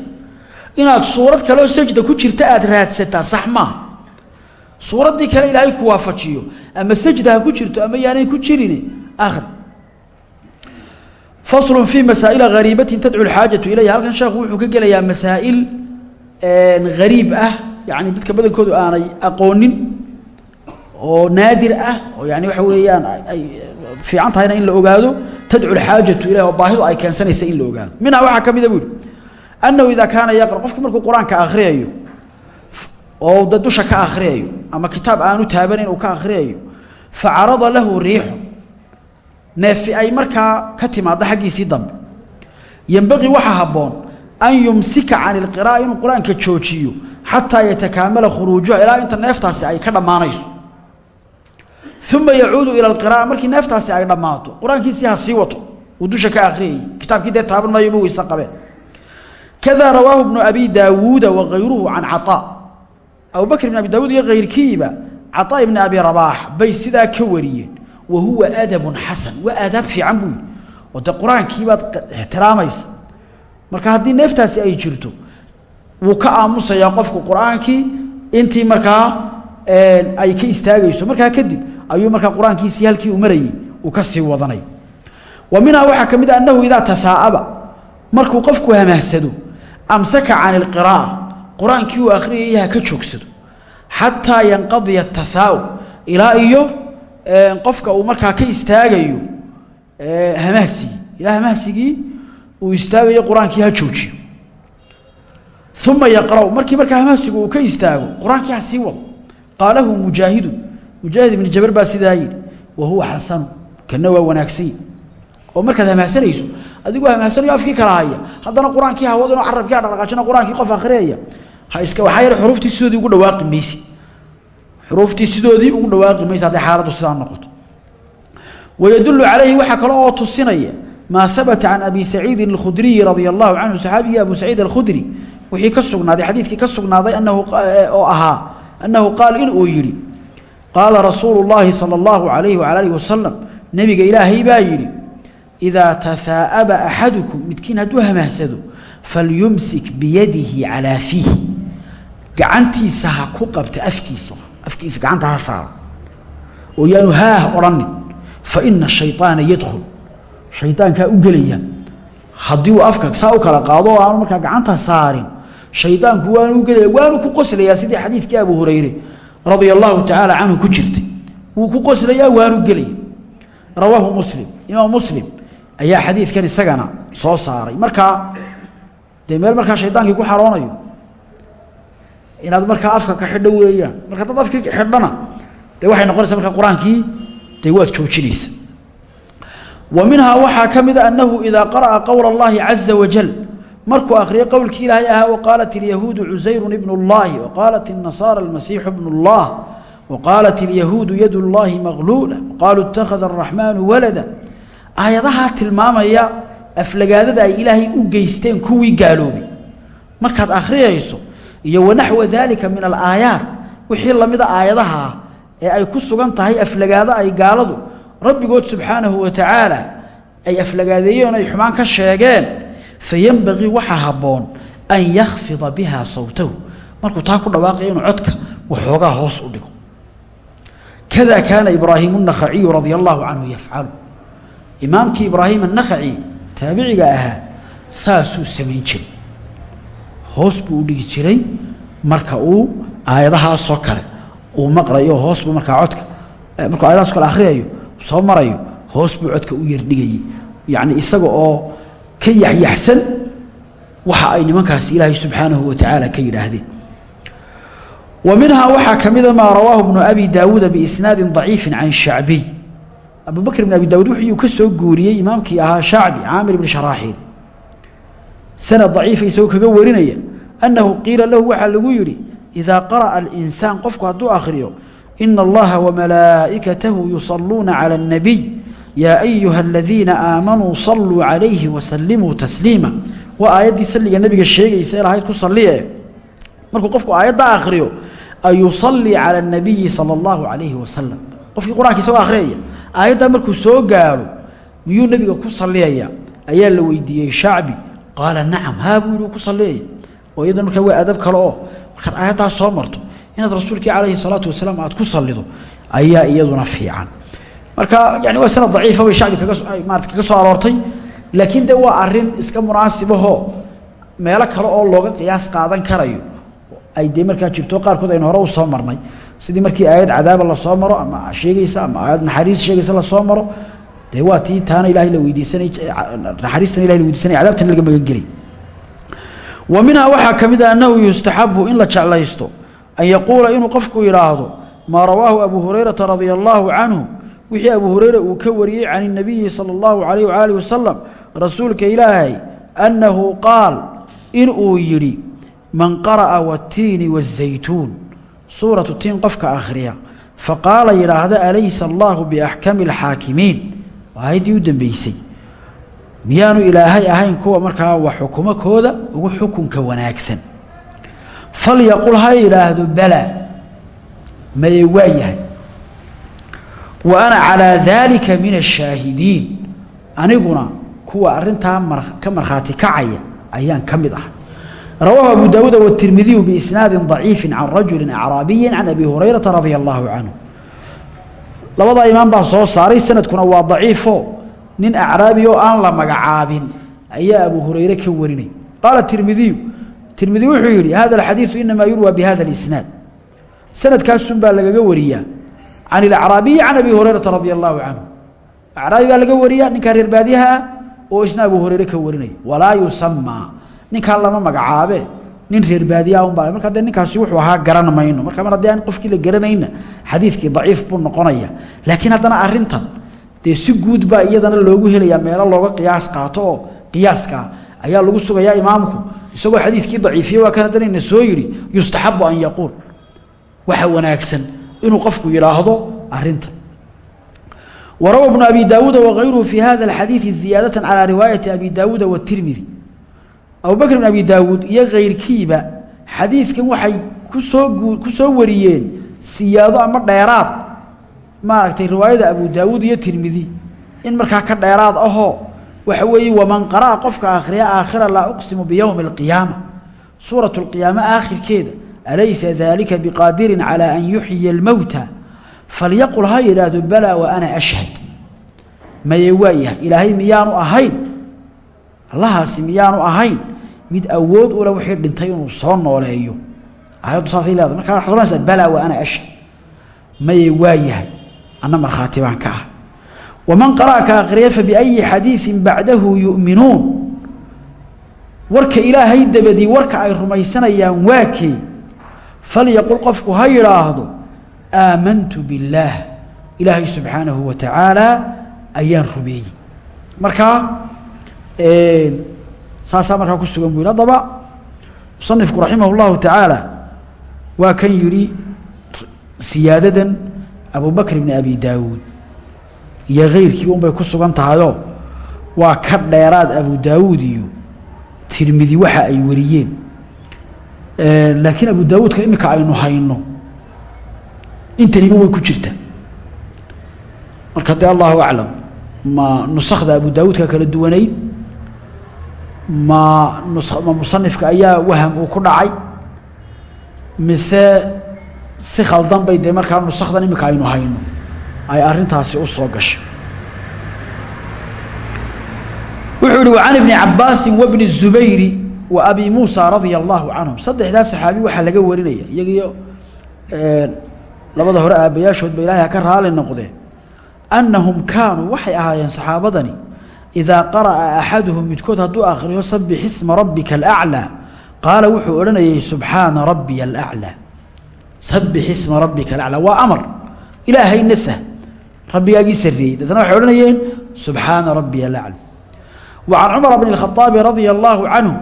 A: inaad suurad kaleo sajda ku jirta aada raadsataa sax maaha suuraddii kale ilaahay ku waafajiyo ama sajda ku jirto ama yaanay ku jirin akhri faslu fii masaa'ila hariibatin tadcu lxaajatu ilayha. Halkan sheekhu wuxuu ka gelayaa masaa'il hariib ah. Yani dadka badankoodu aanay aqoonin oo naadir ah oo yani waxa weeyaan ay fiican tahayna in la ogaado. Tadcu lxaajatu ilayha oo baahidu ay keensanaysa in la ogaado annahu idaa kaana yaqra qofki markuu qur'aanka akhriyayo oo da dusha ka akhriyayo ama kitaab aanu taabanayn uu ka akhriyayo facarada lahu riixu neefi ay markaa ka timaaddo xaggiisii dambe yembaqii waxaa habboon an yumsika can ilqira'a inuu qur'aanka joojiyo xataa yatakaamala khuruujuha ilaa inta neeftaasi ay ka dhammaanayso uma yacuudu ila alqira'a markii neeftaasi ay dhammaato qur'aankiisii ha sii wato uu dusha ka akhriyayey kitaabkii dee taaban maayo ma qabeen kada rawaahu bnu abi daawuuda wakayruhu can caطaa abubakr ibn abi daawuud iyo kayrkiiba caطaa ibni abi rabaax bay sidaa ka wariyeen. Wa huwa adabun xasan waa aadaab fiican buu yihi oo dee qur'aankii baad ixtiraamaysa. Marka haddii neeftaasi ay jirto wuu ka aamusayaa qofku qur'aankii intii markaa ay ka istaagayso. Markaa kadib ayuu markaa qur'aankiisii halkii uu marayey uu ka sii wadanay. Wa minhaa waxaa a amsaka can ilqiraa'a qur'aankii uu akhriyayay ha ka joogsado. Xataa yanqadiya atahaa'ub ilaa iyo qofka uu markaa ka istaagayo hamahsigii ilaa hamahsigii uu istaagayo qur'aankii ha joojiyo. Uma yaqra'u. Markii markaa hamahsigu uu ka istaago qur'aankii ha sii wado. Qaalahu mujaahidu. Mujaahid ibni jabar baa sidaa yidhi wa huwa xasanu kana waa wanaagsanyi oo markaad hamahsanayso adigoo hamahsanayo afkii kala haya haddana qur'aankii hawado inoo carabkii ha dhaqaajina qur'aankii qof akhriyaya ha iska waxaa yar xuruuftii sidoodii ugu dhawaaqi maysid. Xuruuftii sidoodii ugu dhawaaqi maysa hadday xaaladdu sidaa noqoto. Wayadullu calayhi waxaa kale oo tusinaya maa habata can abi saciidin alkhudriyi radia allahu canhu saxaabigii abu saciid alkhudri wixii ka sugnaaday xadiidkii ka sugnaaday anahu oo ahaa annahu qaal in uu yidhi qaala rasuulu llaahi sala allahu alihi wasalam nebiga ilaahay baa yidhi idaa tahaa'aba axadukum midkiin hadduu hamahsado falyumsik biyadihi calaa fiih gacantiisa ha ku qabta afkiisa afkiisa gacanta ha saaro oo yaanu haah odhanin fa ina shayطaana yadkhul shaydaankaa u gelaya haddii uu afka saa u kala qaado oo aanu markaa gacanta saarin shaydaanku waanu u gelaya waanu ku qoslayaa sidii xadiidkii abu hurayre radia allahu tacaala canhu ku jirtay wuu ku qoslayaa rawaahu muslim imaam ayaa xadiidkan isagana soo saaray markaa dee meel markaa shaydaankii ku xaroonayo inaad markaa afka ka xidho weeyaan marka dad afkii xidhana dee waxay noqonaysaa markaa qur-aankii dee waad joojinaysa wa minhaa waxaa ka mida annahu idaa qara'a qowla اllahi caza wajal markuu akhriyo qowlkii ilaahay ahaa waqaalat اlyahuudu cusayru ibn اllahi waqaalat الnasaara almasiixu bn اllah waqaalat اlyahuudu yad اllahi maqluula waqaaluu اtakhada الraxmaanu walada aayadahaa tilmaamaya aflagaadada ay ilaahay u geysteen kuwii gaaloobay markaad akhriyayso iyo wanaxwa daalika min alaayaat wixii lamida aayadaha ee ay ku sugan tahay aflagaado ay gaaladu rabbigood subxaanahu wa tacaala ay aflagaadeeyeen ay xumaan ka sheegeen fayenbagii waxaa habboon an yakhfida biha sawtahu. Markuu taa ku dhawaaqaya inuu codka waxoogaa hoos u dhigo. Kada kaana ibraahiim الnakhaciyu radia allahu canhu yafcalu imaamkii ibraahim الnakhaci taabiciga ahaa saasuu samayn jiray. Hoos buu jiray marka uu aayadahaasoo kale uu maqlayo hoos buu markaa codka markuu ayadahaasoo kale akhriyayo soo marayo hoos buu codka u yardhigayey yacni isaga oo ka yaxyaxsan waxa ay nimankaasi ilaahay subxaanahu wa tacaala ka yidhaahdeen. Wa minhaa waxaa ka mida maa rawaahu bnu abi daawuuda biisnaadin daciifin can shacbiy abubakr bn abi dawud wuxuu ka soo guuriyey imaamkii ahaa shacbi caamir bn sharaaxiil sanad daciifa isagoo kaga warinaya. Annahu qiila lahu waxaa lagu yidhi idaa qara'a alinsaan qofku hadduu akhriyo ina allaha wamalaa'ikatahu yusaluuna cala annabiy. Yaa ayuha aladiina aamanuu saluu calayhi wasalimuu tasliima. Wa aayaddii salliga nebiga sheegaysa ilahayd ku salliye markuu qofku aayadda akhriyo an yusalii cala anabiyi sala allahu calayhi wasalam qofkii qur'aanka isagoo aayaddaa markuu soo gaaro miyuu nebiga ku salliyaya ayaa la weydiiyey shacbi. Qaala nacam haa buu yihi ku salliyaya oo iyadana markaa waa adab kale oo markaad aayaddaa soo marto inaad rasuulkii calayhi salaatu wasalaam aad ku sallido ayaa iyaduna fiican. Marka yani waa sanad daciifa bay shacbi kaga maarata kaga soo aroortay laakiin de waa arrin iska munaasibahoo meelo kale oo looga qiyaas qaadan karayo ay dee markaa jirto qaarkood aynu hore u soo marnay sidii markii aayad cadaaba lasoo maro ama sheegaysa ama aayad naxariis sheegaysa lasoo maro dee waa tii taana ilahay la weydiisanay naxariistana ilahay la weydiisanay cadaabtana laga magan gelay wa minhaa waxaa ka mid a annahu yustaxabu in la jeclaysto an yaquula inuu qofku yidhaahdo maa rawaahu abu hurayrata radia allaahu canhu wixii abu hureyra uu ka wariyey can الnabiyi salى اllahu alayh waalih wasalam rasuulka ilaahay annahu qaal in uu yidhi man qara'a watiini wالzaytuun suuratu tiin qofka akhriya faqaala yidhaahda alaysa allahu biaxkami اlxaakimiin waa ayaddii u dambeysay. Miyaanu ilaahay ahayn kuwa markaa wax xukumo kooda ugu xukunka wanaagsan. Falyaqul ha yidhaahdo bala maye waa yahay. Wa ana calaa daalika min ashaahidiin aniguna kuwa arintaa ka markhaati kacaya ayaan ka mid ah rawaahu abu daawuud wtirmidiyu biisnaadi daciifi can rajuli acraabiyi can abi hurayrata radia allaahu canhu. Labadaa imaam baa soo saaray sanadkuna waa daciifo. Nin acraabi oo aan la magacaabin ayaa abu hureyre ka warinay. Qaala tirmidiyu tirmidi wuxuu yihi hada alxadiidu inamaa yurwaa bihada اlisnaad sanadkaasun baa lagaga wariyaa. Can ilacraabiyi can abi hurayrata radia allaahu canhu. Acraabi baa laga wariyaa ninkaa reer baadiyaha ah oo isna abu hureyre ka warinaya walaa yusamaa ninkaa lama magacaabe nin reer baadiyaha unbaa marka dee ninkaasi wuxuu ahaa garan marka mar haddii qofkii la garanayna xadiidkii daciif buu noqonaya. Laakiin haddana arintan dee si guud baa iyadana loogu helayaa meelo looga qiyaas qaato oo ayaa lagu sugayaa imaamku. Isagoo xadiidkii daciifiye waa kan haddana ina soo yidhi yustaxabu an yaquul. Waxa wanaagsan inuu qofku yidhaahdo arinta warawa bnu abi daawuuda wakayruhu fi hada alxadiidi ziyaadata calaa riwaayati abi daawuuda watirmidi abubakr bn abi daawuud iyo kayrkiiba xadiidkan waxay ku soo gu ku soo wariyeen siyaado ama dheeraad. Maaragtay riwaayada abu daawuud iyo tirmidi in markaa ka dheeraad ahoo waxa weeye waman qara'a qofka akhriya aakhira laa uqsimu biyowmi alqiyaama. Suurat lqiyaame aakhirkeeda alaysa dalika biqaadirin calى an yuxyiya اlmowta falyaqul ha yidhaahdo balaa wa ana ashhad. Maye waa yahay ilaahay miyaanu ahayn allahaasi miyaanu ahayn mid awood ule wixii dhintay inuu soo nooleeyo. Ayaddu saas leedahay marka waxaad odhanaysaa wa ana asha. Maye waayahay anna markhaati baan ka ah. Waman qara'aka akhriya fabiayi xadiiin bacdahu yu'minuun. Warka ilaahay dabadii warka ay rumaysanayaan waa kee? Falyaqul qofku ha yidhaahdo aamantu billaah ilaahay subxaanahu wa tacaalaa ayaan rumeeyey. Markaa saasaa markaa ku sugan bu yidhi haddaba musanifku raximah اllahu tacaala waa kan yidhi siyaadadan abu bakr bn abi daawuud iyo keyrkii unbay ku sugan tahayoo waa ka dheeraad abu daawuud iyo tirmidi waxa ay wariyeen. Laakiin abu daawuudka imika aynu hayno intaniba way ku jirta. Marka dee allahu aclam ma nusakda abu daawuudka kala duwanayd ma ma musanifka ayaa waham uu ku dhacay mise si khaldan bay dee markaa nusakdan imika aynu hayno ay arrintaasi u soo gashay. Wuxuu ihi wacan ibni cabbaasin wabni zubayri wa abi muusa radia allaahu canhum. Saddexdaa saxaabi waxaa laga warinaya iyagiyo labada hore aabbayaashood ba ilaahay ha ka raali noqdee annahum kaanuu waxay ahaayeen saxaabadani idaa qara'a axaduhum midkood hadduu akhriyo sabbix isma rabbika alaclaa qaala wuxuu odhanayay subxaana rabbiya alaclaa sabbix isma rabbika alaclaa waa amar. Ilaahay nasah rabbigaagii sarreeyey. Dadna waxay odhanayeen subxaana rabbiya alaclaa wa can cumara bni اlkhaaabi radia allaahu canhu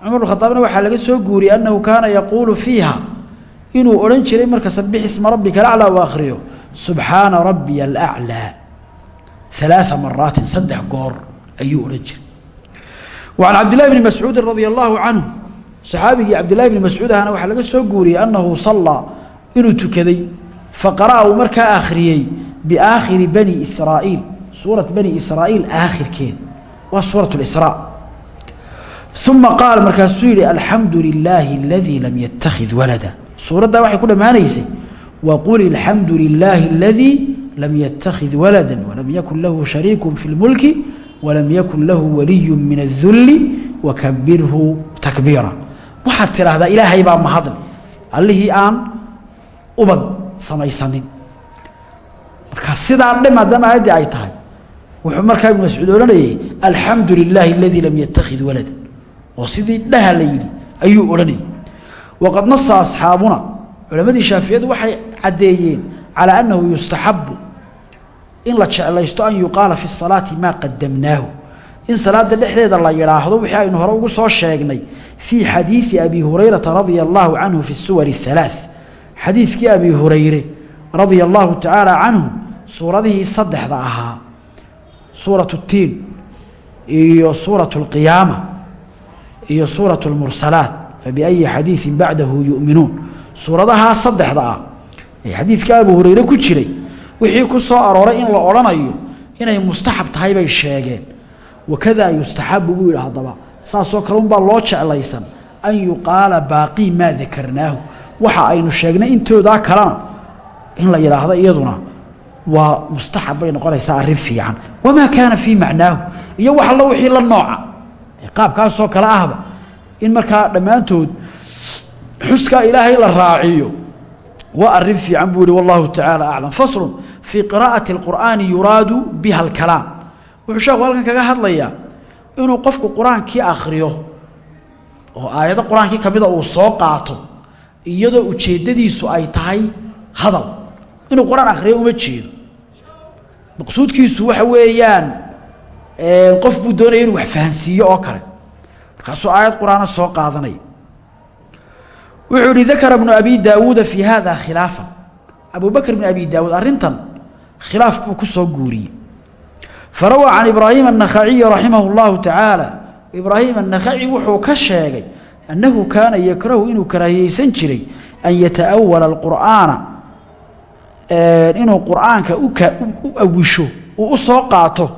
A: cumar bn khaaabna waxaa laga soo guuriyey annahu kaana yaquulu fiiha inuu odhan jiray marka sabbix isma rabbika alaclaa uu akhriyo subxaana rabbiya alaa maraatin saddex goor ayuu odhan jiray. an cabdilahi bni mascuudi radia allaahu canhu saxaabigii cabdilahi bni mascuud ahna waxaa laga soo guuriyey annahu sallaa inuu tukaday faqara'a uu markaa akhriyey biaakhiri bani israa'iil suurat bani israa'iil aakhirkeeda waa suurat israa uma qaal markaasuu yihi alxamdu lilaahi aladii lam yattakhid walada suuraddaa waxay ku dhammaanaysay waqul alxamdu lilaahi aladii lam yتakhid walada walam yakun lahu shariiku fi اlmulki walam yakun lahu waliy min الduli wakabirhu takbiira waxaad tidhaahdaa ilaahay baa mahadle allihii aan ubad samaysanin marka sidaa dhe maadaama aayaddii ay tahay wuxuu markaa ibnu mascuud odhanayay alxamdu lilaahi aladii lam yattakhid walada oo sidii dhaha la yidhi ayuu odhanayay waqad nasa asxaabuna culammadii shaaficiyadu waxay caddeeyeen calaa annahu yustaxabu in la jeclaysto an yuqaala fi salaati maa qadamnaahu in salaada dhexdeeda la yidhaahdo wixii aynu hore ugu soo sheegnay fii xadiidi abi hurayrata radia allaahu canhu fi suwar اhalaaث xadiidkii abi hurayre radia allaahu tacaala canhu suuradihii saddexda ahaa suuraة الtiin iyo suuraة الqiyaama iyo suuraة الmursalaat fabiأyi xadiiثi bacdahu yuؤminuun suuradahaa saddexda ah ee abu hureyre ku jiray wixii ku soo arooray in la odhanayo inay mustaxab tahay bay sheegeen. Wakadaa yustaxabu buu yidhi haddaba saasoo kale unbaa loo jeclaysan an yuqaala baaqii maa dakarnaahu. Waxa aynu sheegnay intoodaa kalena in la yidhaahdo iyaduna waa mustaxab bay noqonaysaa arrin fiican. Wamaa kaana fii macnaahu iyo wax allo wixii la nooca. Qaabkaasoo kale ahba in markaa dhammaantood xuskaa ilaahay la raaciyo waa arrin fiican buu yihi wallahu tacaala aclam faslun fii qiraa'ati اlqur'aani yuraadu biha alkalaam. Wuxuu sheekhu halkan kaga hadlayaa inuu qofku qur'aankii akhriyo oo aayado qur'aankii kamida uu soo qaato iyadoo ujeeddadiisu ay tahay hadal. Inuu qur'aan akhriyo uma jeedo. Maqsuudkiisu waxa weeyaan qof buu doonaya inuu wax oo kale. Markaasuu aayad qur'aana soo qaadanaya wuxuu ihi dakara bnu abi daawuuda fii hada khilaafan abu bakr bn abi daawuud arrintan khilaaf buu ku soo guuriyey farawaa can ibraahim النakhaciyi raximah اllahu tacaala ibraahim النakhaci wuxuu ka sheegay annahu kaana yakrahu inuu karaahiyeysan jiray an yataأwala اlqur'aana inuu qur'aanka u awisho uu u soo qaato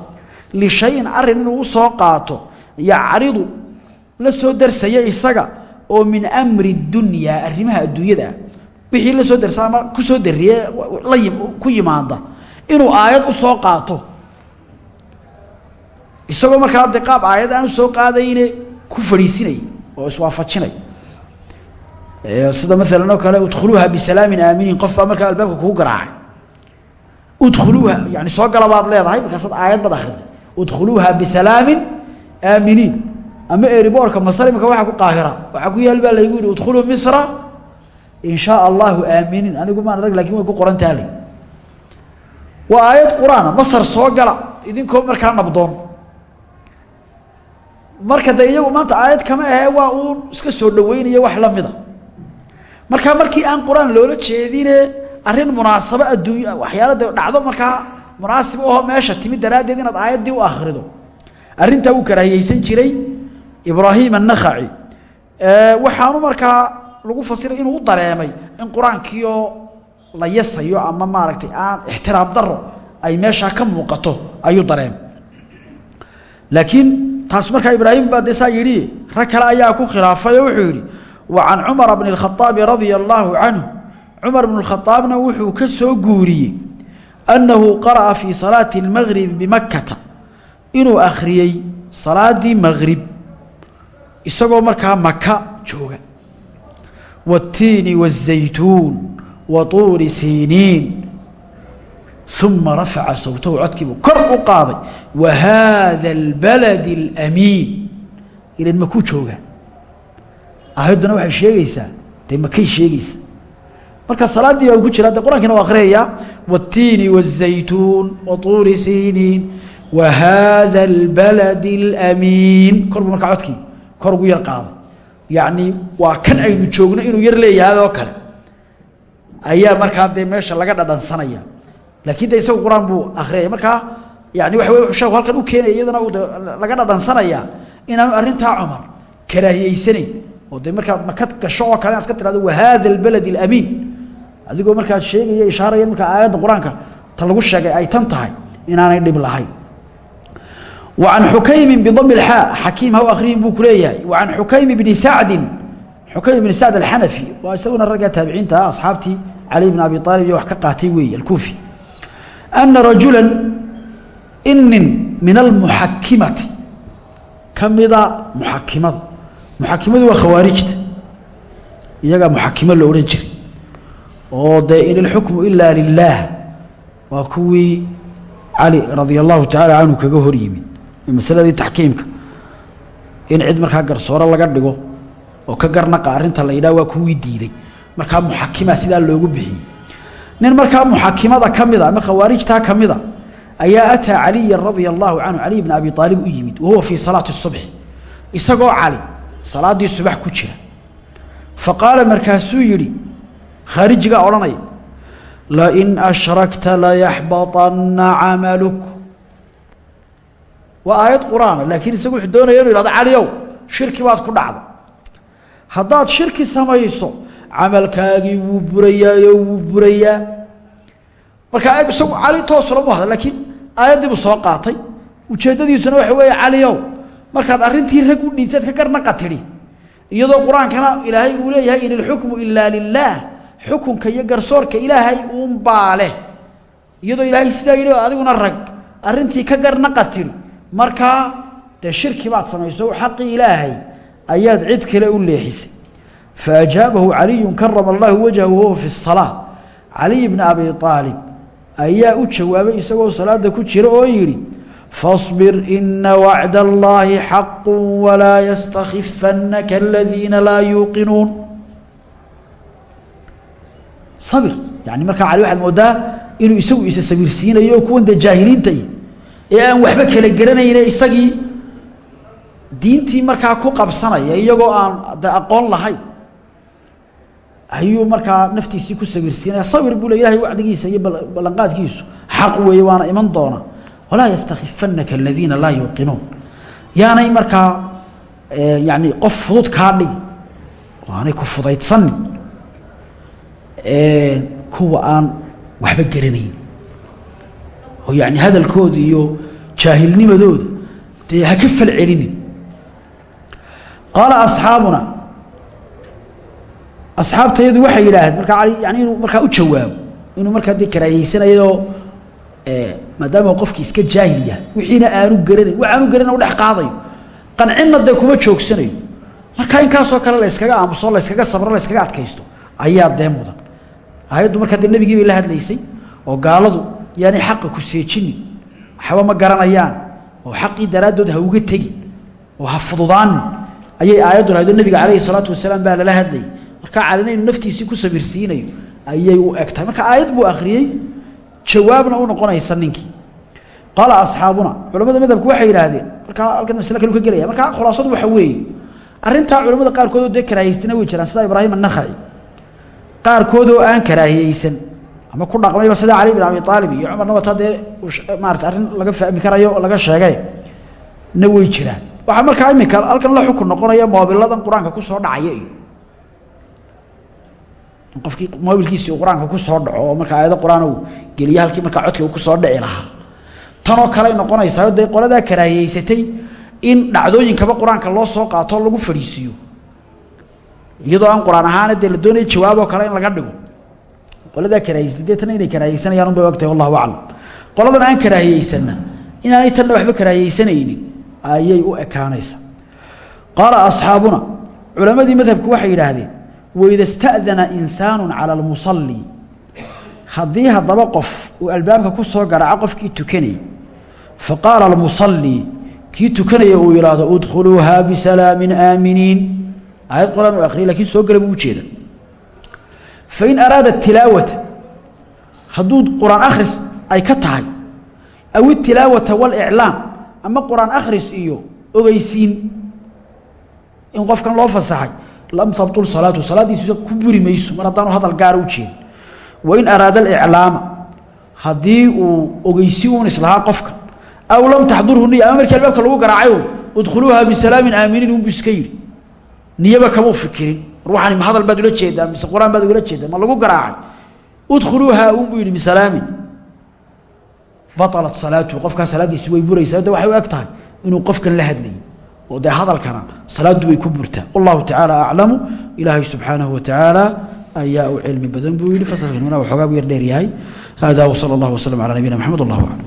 A: lishayin arin inuu u soo qaato yacridu la soo darsaya isaga oo min amri dunyaa arrimaha adduunyada ah wixii la soo darsa ama ku soo dariye ku yimaada. Inuu aayad u soo qaato. Isagoo markaa de qaab aayad aan u soo qaadayne ku fadhiisinay oo iswaafajinay sida maalan oo kale udkhuluuha bisalaamin aaminiin qof baa albaabka kugu garaacay. Udkhuluuha yani soo gala baad leedahay markaasaad aayad baad akhriday. Udkhuluuha bisalaamin aaminiin ama eriboorka masar imika waxa ku qaahira. Waxaa ku yaal baa laygu yihi udkhuluu misra. In allahu aaminiin anigu maan arag laakiin way ku qoran taale waa aayad qur'aana masar soo gala. Idinkoo markaa nabdoon. Marka de maanta aayad kama ahe waa uun iska soo dhaweynaya wax lamida markaa markii aan qur'aan loola jeedine arrin munaasabo adduunya waxyaala dhacdo markaa munaasib aho meesha timid daraaddeed inaad aayaddii u akhrido arrintaa uu karaahiyeysan jiray ibraahim annakhaci waxaanu markaa lagu fasiray inuu dareemay in qur'aankiioo la yasayo ama maaragtay aan ixtiraam daro ay meeshaa ka muuqato ayuu dareemay. Laakiin taas markaa ibraahim baa dee saa yidhi rag kale ayaa ku khilaafay wuxuu yidhi. Wa can cumara bni اlkhaaabi radia allaahu canhu cumar bnu khaaabna wuxuu ka soo guuriyey annahu qara'a fii salaati اlmagribi bimakkata inuu akhriyey salaadii magrib isagoo markaa maka jooga wاtiini wالzaytuun wa tuuri siiniin uma rafaca sawtahu codkiibuu kor u qaaday wa haada اlbalad اlamiin ilan makuu joogaa aayadduna waxay sheegaysaa dee makay sheegaysaa marka salaaddii baa ku jira de qur-aankiina waa akhriyayaa wاtiini wالzaytuun wa tuuri siiniin wa haada اlbalad اlamiin kor buu markaa codkii kor ugu yar qaaday yacni waa kan aynu joogno inuu yar leeyahay oo kale. Ayaa markaa dee meesha laga dhadhansanaya. Laakiin de isagu qur'aan buu akhriyaya markaa yani waxa wey sheeku halkan u keenaya iyadana laga dhadhansanayaa inaanu arrintaa cumar karaahiyeysanayn oo de markaad maka gasho oo kale inaad ka tirahdo wa hada albalad alamiin. Adigoo markaad sheegaya ishaaraya markaa aayadda qur'aanka ta lagu sheegay ay tan tahay inaanay dhib lahayn wa can xukaymin bidami lxaa xakiim haw akhriyin buu ku leeyahay. Wa can xukaym bni sacdin xukaym bni sacd alxanafi waa isaguna ragga taabiciinta asxaabtii cali bn abi aalib iyo wax ka qaatay weeye alkuufi. Ana rajula inin min almuxakimati ka mida muxakimada muxakimadu waa khawaarijta. Iyagaa muxakimo lo odhan jiray. Oo dee in ilxukmu ilaa lilaah waa kuwii cali radia allahu tacaala canhu kaga hor yimid masaladii taxkiimka. In cid markaa garsoore laga dhigo oo ka garnaqa arrinta la yidhaha waa kuwii diiday. Markaa muxakima sidaa loogu bixiyey. Nin markaa muxakimada ka mida ama khawaarijtaa ka mida ayaa ataa caliya radia allahu canhu caliy bna abi aalib u yimid wahuwa fii salaati subxi isagoo cali salaaddii subax ku jira. Fa qaala markaasuu yidhi khaarijigaa odhanaya lain ashrakta layaxbaطanna camaluk waa aayad qur'aana laakiin isagu wuxuu doonaya inu yihahdo caliow shirki baad ku dhacda haddaad shirki samayso camalkaagii wuu burayaayo wuu burayaa. Markaa eeg isagu cali toosula mu hadla laakiin aayaddii buu soo qaatay. Ujeeddadiisuna waxa weeye caliow markaad arrintii rag u dhiibteed ka garnaqa tidhi. Iyadoo qur'aankana ilaahay uu leeyahay in ilxukmu ilaa lilaah xukunka iyo garsoorka ilaahay uunbaa leh. Iyadoo ilaahay sidaa yidhi adiguna rag arrintii ka markaa dee shirki baad samayso xaqii ilaahay ayaad cid kale u leexisay faajaabahu caliyu karama allahu wajhahu wahuwa fi الsalaa caliy bna abi aalib ayaa u jawaabay isagoo salaada ku jira oo yidhi faصbir ina wacd اllahi xaqu walaa yastakifanaka aladiina laa yuuqinuun sabir yani markaa cali waxaad moodaa inuu isagu isa sabirsiinayo kuwan dee jaahiliinta ee aan waxba kala garanayne isagii? Diintii markaa ku qabsanaya iyagoo aan de aqoon lahayn ayuu markaa naftiisii ku sabirsiinaya sabir buu le ilahay wacdigiisa iyo ballanqaadkiisu. Xaq weeye waana iman doona. Walaa yastakifanaka aladiina laa yuuqinuun. Yaanay markaa yani qof fudud kaa dhigi oo aanay ku fudaydsanin kuwa aan waxba garanayn oo yani hadalkooda iyo jaahilnimadooda dee ha ka fal celinin qaala asxaabuna asxaabtayadu waxay yidhaahdeen markaa ali yani inuu markaa u jawaabo inuu markaa dee karaahiyeysanayo maadaama qofkii iska jaahil yahay wixiina aanu garanayn wax aanu garanin u dhex qaadayo qancinna kuma joogsanayo. Marka inkaasoo kale la yskaga aamuso la yskaga sabro la yskaga adkaysto ayaa dee mudan. Aayaddu markaa dee nebigii bay la hadlaysay oo gaaladu yaanay xaqa ku seejinin waxba ma garanayaan oo xaqii daraaddood ha uga tegin oo ha fududaanin ayay aayaddu lahaydo nebiga calayhi salaatu wasalaam baa lala hadlayay markaa calina inuu ku sabirsiinayo ayay u eg marka aayad buu akhriyey jawaabna u noqonaysa ninkii qaala asxaabuna culamada madhabku waxay yidhaahdeen markaa halkan masle kalu ka gelaya markaa khulaasadu waxa weeye arrintaa culamada qaarkoodoo dee karaahiyeystina way jiraan sida ibraahim annakhaci qaarkood oo aan karaahiyeysan ama ku dhaqmayba sida cali bin abi aalib iyo cumarna wata dee maarata arrin laga fahmi karayo laga sheegay na way jiraan. Waxaa markaa iminka halkan la xukun noqonaya moobiladan qur'aanka ku soo dhacaya iyo. Qofkii moobilkiisi uu qur'aanka ku soo dhaco oo markaa aayado qur'aan uu geliya halkii markaa codka uu ku soo dhici lahaa. Tanoo kale ay noqonaysaa dee qoladaa karaahiyeysatay in dhacdooyinkaba qur'aanka loo soo qaato lagu fadhiisiiyo iyadoo aan qur'aan ahaana dee la doonaya kale in laga dhigo qoladaa karaahiyeysa dee tana inay karaahiyeysanayaan unbay ogtahay wallahu aclam. Qoladan aan karaahiyeysanna inaanay tanna waxba karaahiyeysanaynin ayay u ekaanaysaa. Qaala asxaabuna culammadii madhabku waxay yidhaahdeen waida sta'dana insaanu cala almusalli. Haddii haddaba qof uu albaabka ku soo garaaco qofkii tukanayay faqaala almusalli kii tukanaya uu yidhaahdo udkhuluuhaa bisalaamin aaminiin. Aayad qor-aan u akhriyay lakiin soo gala buu ujeeda fain araada tilaawata hadduu qur'aan akhris ay ka tahay aw itilaawata waliclaam ama qur'aan akhris iyo ogeysiin in qofkan loo fasaxay lam tabtul salaatu salaaddiisa ku buri mayso mar haddaanu hadal gaara u jeedin wain araada aliclaama haddii uu ogeysi uun islahaa qofka aw lam taxdurhu niya ama markii albaabka lagu garaacay un udkhuluuha bisalaamin aaminiin unbuu iska yidhi niyaba kamau war waxaani ma hadal baad ula jeedaa mise qur'aan baad ugula jeedaa ma lagu garaacay? Udkhuluuha unbuu yidhi bisalaamin baalat salaatuhu qofkaa salaaddiisi way buraysaa de waxay u inuu qofkan la hadlayay. Oo dee hadalkana salaaddu way ku burtaa. Wallahu tacaala aclamu ilaahay subxaanahu wa tacaala ayaa u cilmi badan buu yihi fasalkanuna waxoogaa bu yar dheer yahay. Hada wsala allah waslm calaa nabiyina mxamed wallah aclam